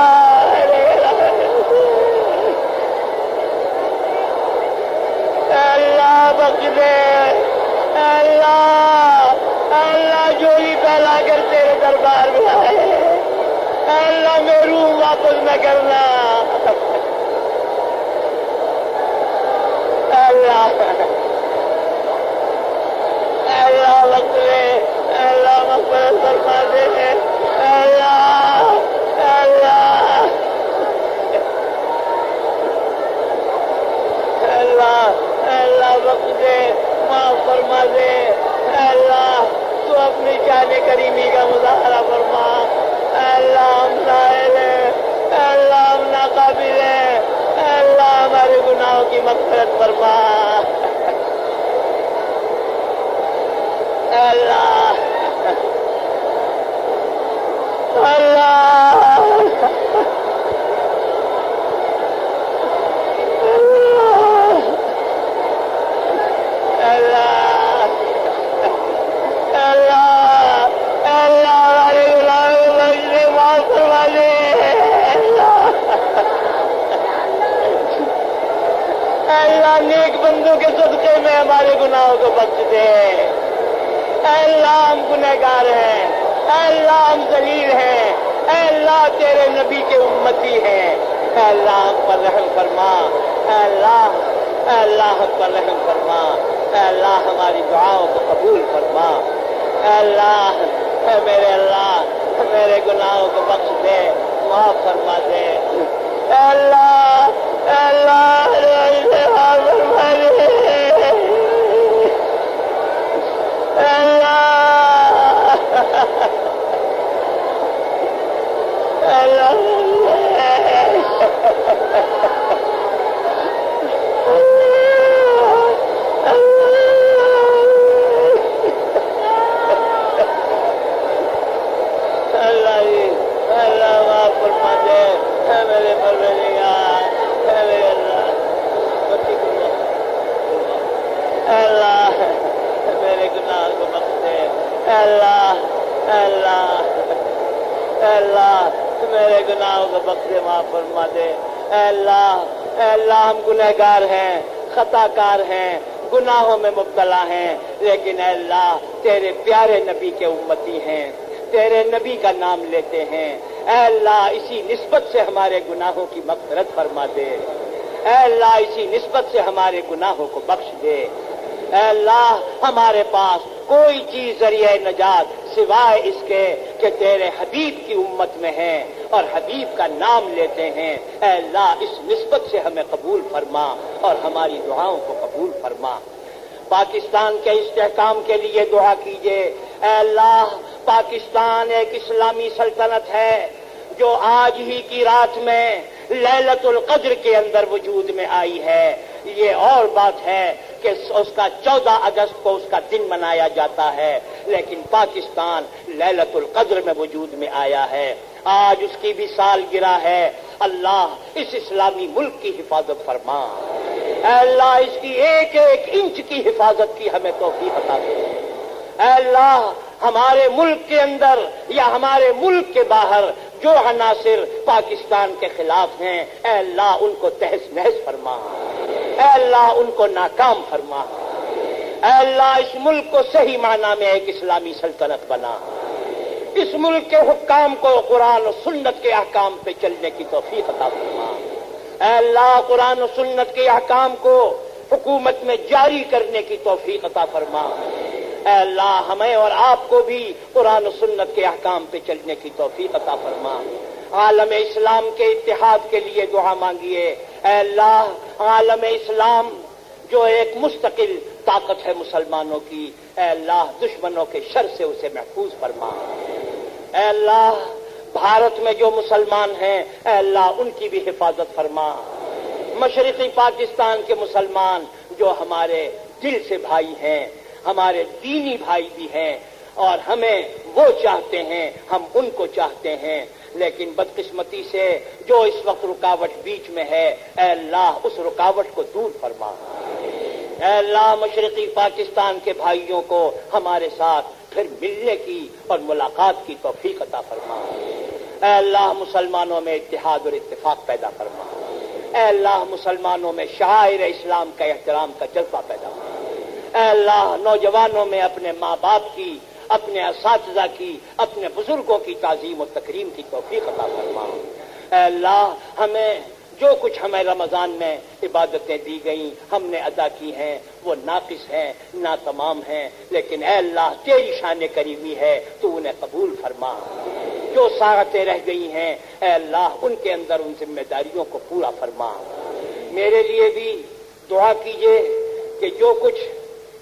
اللہ بخش دے۔ اے اللہ اے اللہ جولی پھیلا کر تیرے دربار میں آئے۔ اللہ میں روح واپس نہ کرنا۔ اللہ۔ اللہ بخش اللہ مغفرت فرما دے۔ اللہ۔ اللہ۔ اللہ اللہ بخش دے۔ معاف فرما دے۔ اللہ تو اپنی جان کریمی کا گناہوں مغفرت فرما۔ اے اللہ۔ اللہ اللہ اللہ اللہ ہمارے گناہوں کو بخش دے معاف فرما دے اللہ اللہ نیک بندوں کے صدقے میں ہمارے گناہوں کو بخش دے اے اللہ ہم گنہگار ہیں۔ اے اللہ ہم ذلیل ہیں۔ اے اللہ تیرے نبی کے امتی ہیں۔ اے اللہ ہم پر رحم فرما۔ اے اللہ اے اللہ ہم پر رحم فرما۔ اے اللہ ہماری دعاؤں کو قبول فرما۔ اے اللہ، اے میرے اللہ میرے گناہوں کو بخش دے، معاف فرما دے۔ اللہ اللہ اللہ اللہ جی اللہ معاف فرما دے اے میرے پروردگار اے میرے اللہ بچی کو اے اللہ اے میرے گناہ کو بخش دے اللہ اللہ اللہ میرے گناہوں کو بخش دے معاف فرما دے۔ اے اللہ اے اللہ، ہم گنہگار ہیں خطا کار ہیں، گناہوں میں مبتلا ہیں۔ لیکن اے اللہ، تیرے پیارے نبی کے امتی ہیں، تیرے نبی کا نام لیتے ہیں۔ اے اللہ، اسی نسبت سے ہمارے گناہوں کی مغفرت فرما دے۔ اے اللہ، اسی نسبت سے ہمارے گناہوں کو بخش دے۔ اے اللہ، ہمارے پاس کوئی چیز ذریعہ نجات سوائے اس کے کہ تیرے حبیب کی امت میں ہیں اور حبیب کا نام لیتے ہیں۔ اے اللہ، اس نسبت سے ہمیں قبول فرما اور ہماری دعاؤں کو قبول فرما۔ پاکستان کے استحکام کے لیے دعا کیجیے اے اللہ، پاکستان ایک اسلامی سلطنت ہے جو آج ہی کی رات میں للت القدر کے اندر وجود میں آئی ہے۔ یہ اور بات ہے کہ اس کا چودہ اگست کو اس کا دن منایا جاتا ہے۔ لیکن پاکستان للت القدر میں وجود میں آیا ہے۔ آج اس کی بھی سال گرا ہے۔ اللہ اس اسلامی ملک کی حفاظت فرما۔ اے اللہ، اس کی ایک ایک انچ کی حفاظت کی ہمیں توفیق عطا دے اے اللہ، ہمارے ملک کے اندر یا ہمارے ملک کے باہر جو عناصر پاکستان کے خلاف ہیں، اے اللہ، ان کو تحس نحس فرما۔ اے اللہ ان کو ناکام فرما۔ اے اللہ اس ملک کو صحیح معنی میں ایک اسلامی سلطنت بنا۔ اس ملک کے حکام کو قرآن و سنت کے احکام پہ چلنے کی توفیق عطا فرما۔ اے اللہ قرآن و سنت کے احکام کو حکومت میں جاری کرنے کی توفیق عطا فرما۔ اے اللہ ہمیں اور آپ کو بھی قرآن و سنت کے احکام پہ چلنے کی توفیق عطا فرما۔ عالم اسلام کے اتحاد کے لیے دعا مانگیے۔ اے اللہ، عالم اسلام، جو ایک مستقل طاقت ہے مسلمانوں کی، اے اللہ، دشمنوں کے شر سے اسے محفوظ فرما۔ اے اللہ، بھارت میں جو مسلمان ہیں، اے اللہ، ان کی بھی حفاظت فرما۔ مشرقی پاکستان کے مسلمان جو ہمارے دل سے بھائی ہیں، ہمارے دینی بھائی بھی ہیں، اور ہمیں وہ چاہتے ہیں، ہم ان کو چاہتے ہیں۔ لیکن بدقسمتی سے جو اس وقت رکاوٹ بیچ میں ہے، اے اللہ، اس رکاوٹ کو دور فرما۔ اے اللہ، مشرقی پاکستان کے بھائیوں کو ہمارے ساتھ پھر ملنے کی اور ملاقات کی توفیق عطا فرما۔ اے اللہ، مسلمانوں میں اتحاد اور اتفاق پیدا فرما۔ اے اللہ، مسلمانوں میں شاعر اسلام کا احترام کا جذبہ پیدا فرما۔ اے اللہ، نوجوانوں میں اپنے ماں باپ کی اپنے اساتذہ کی، اپنے بزرگوں کی تعظیم و تکریم کی توفیق عطا فرما۔ اے اللہ، ہمیں جو کچھ ہمیں رمضان میں عبادتیں دی گئیں، ہم نے ادا کی ہیں، وہ ناقص ہیں نا تمام ہیں۔ لیکن اے اللہ، تیری شان کریمی ہے، تو انہیں قبول فرما۔ جو ساغتیں رہ گئی ہیں، اے اللہ، ان کے اندر ان ذمہ داریوں کو پورا فرما۔ میرے لیے بھی دعا کیجیے کہ جو کچھ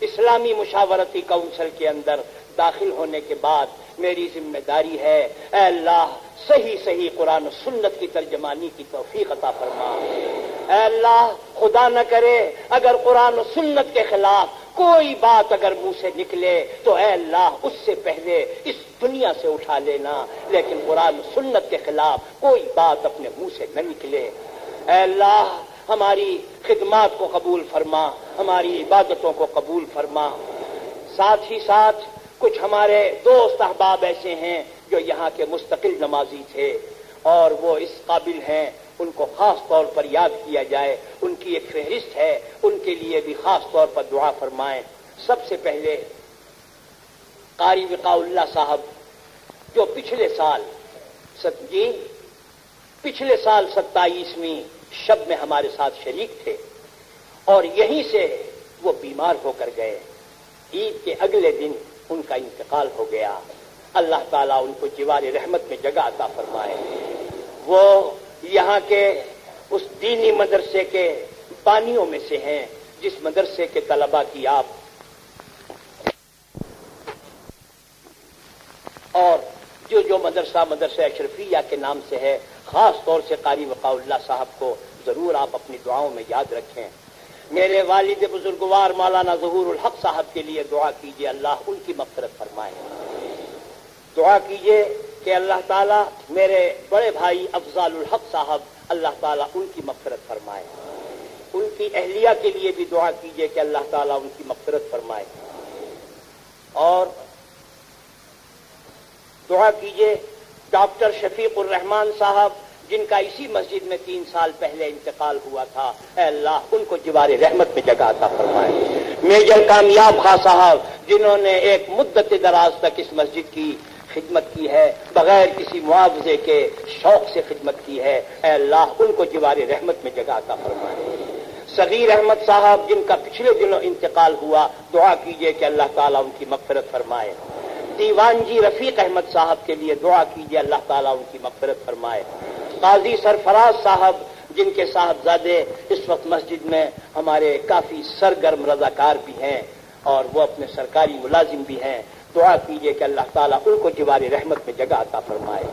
اسلامی مشاورتی کونسل کے اندر داخل ہونے کے بعد میری ذمہ داری ہے۔ اے اللہ، صحیح صحیح قرآن و سنت کی ترجمانی کی توفیق عطا فرما۔ اے اللہ، خدا نہ کرے، اگر قرآن و سنت کے خلاف کوئی بات اگر منہ سے نکلے، تو اے اللہ، اس سے پہلے اس دنیا سے اٹھا لینا۔ لیکن قرآن و سنت کے خلاف کوئی بات اپنے منہ سے نہ نکلے۔ اے اللہ، ہماری خدمات کو قبول فرما، ہماری عبادتوں کو قبول فرما۔ ساتھ ہی ساتھ کچھ ہمارے دوست احباب ایسے ہیں جو یہاں کے مستقل نمازی تھے اور وہ اس قابل ہیں، ان کو خاص طور پر یاد کیا جائے، ان کی ایک فہرست ہے، ان کے لیے بھی خاص طور پر دعا فرمائیں۔ سب سے پہلے قاری وقاء اللہ صاحب، جو پچھلے سال ست جی؟ پچھلے سال ستائیسویں شب میں ہمارے ساتھ شریک تھے اور یہیں سے وہ بیمار ہو کر گئے۔ عید کے اگلے دن ان کا انتقال ہو گیا۔ اللہ تعالیٰ ان کو جیوار رحمت میں جگہ عطا فرمائے۔ وہ یہاں کے اس دینی مدرسے کے بانیوں میں سے ہیں، جس مدرسے کے طلبا کی آپ اور جو جو مدرسہ مدرسہ اشرفیہ کے نام سے ہے، خاص طور سے قاری وقاء اللہ صاحب کو ضرور آپ اپنی دعاؤں میں یاد رکھیں۔ میرے والد بزرگوار مولانا ظہور الحق صاحب کے لیے دعا کیجیے اللہ ان کی مغفرت فرمائے۔ دعا کیجیے کہ اللہ تعالیٰ میرے بڑے بھائی افضال الحق صاحب اللہ تعالیٰ ان کی مغفرت فرمائے۔ ان کی اہلیہ کے لیے بھی دعا کیجیے کہ اللہ تعالیٰ ان کی مغفرت فرمائے۔ اور دعا کیجیے ڈاکٹر شفیق الرحمان صاحب جن کا اسی مسجد میں تین سال پہلے انتقال ہوا تھا، اے اللہ، ان کو جوار رحمت میں جگہ عطا فرمائے۔ میجر کامیاب خاں صاحب، جنہوں نے ایک مدت دراز تک اس مسجد کی خدمت کی ہے، بغیر کسی معاوضے کے شوق سے خدمت کی ہے، اے اللہ، ان کو جوار رحمت میں جگہ عطا فرمائے۔ صغیر احمد صاحب، جن کا پچھلے دنوں انتقال ہوا، دعا کیجیے کہ اللہ تعالیٰ ان کی مغفرت فرمائے۔ دیوان جی رفیق احمد صاحب کے لیے دعا کیجیے، اللہ تعالیٰ ان کی مغفرت فرمائے۔ قاضی سرفراز صاحب، جن کے صاحبزادے اس وقت مسجد میں ہمارے کافی سرگرم رضاکار بھی ہیں اور وہ اپنے سرکاری ملازم بھی ہیں۔ دعا کیجیے کہ اللہ تعالیٰ ان کو جوار رحمت میں جگہ عطا فرمائے۔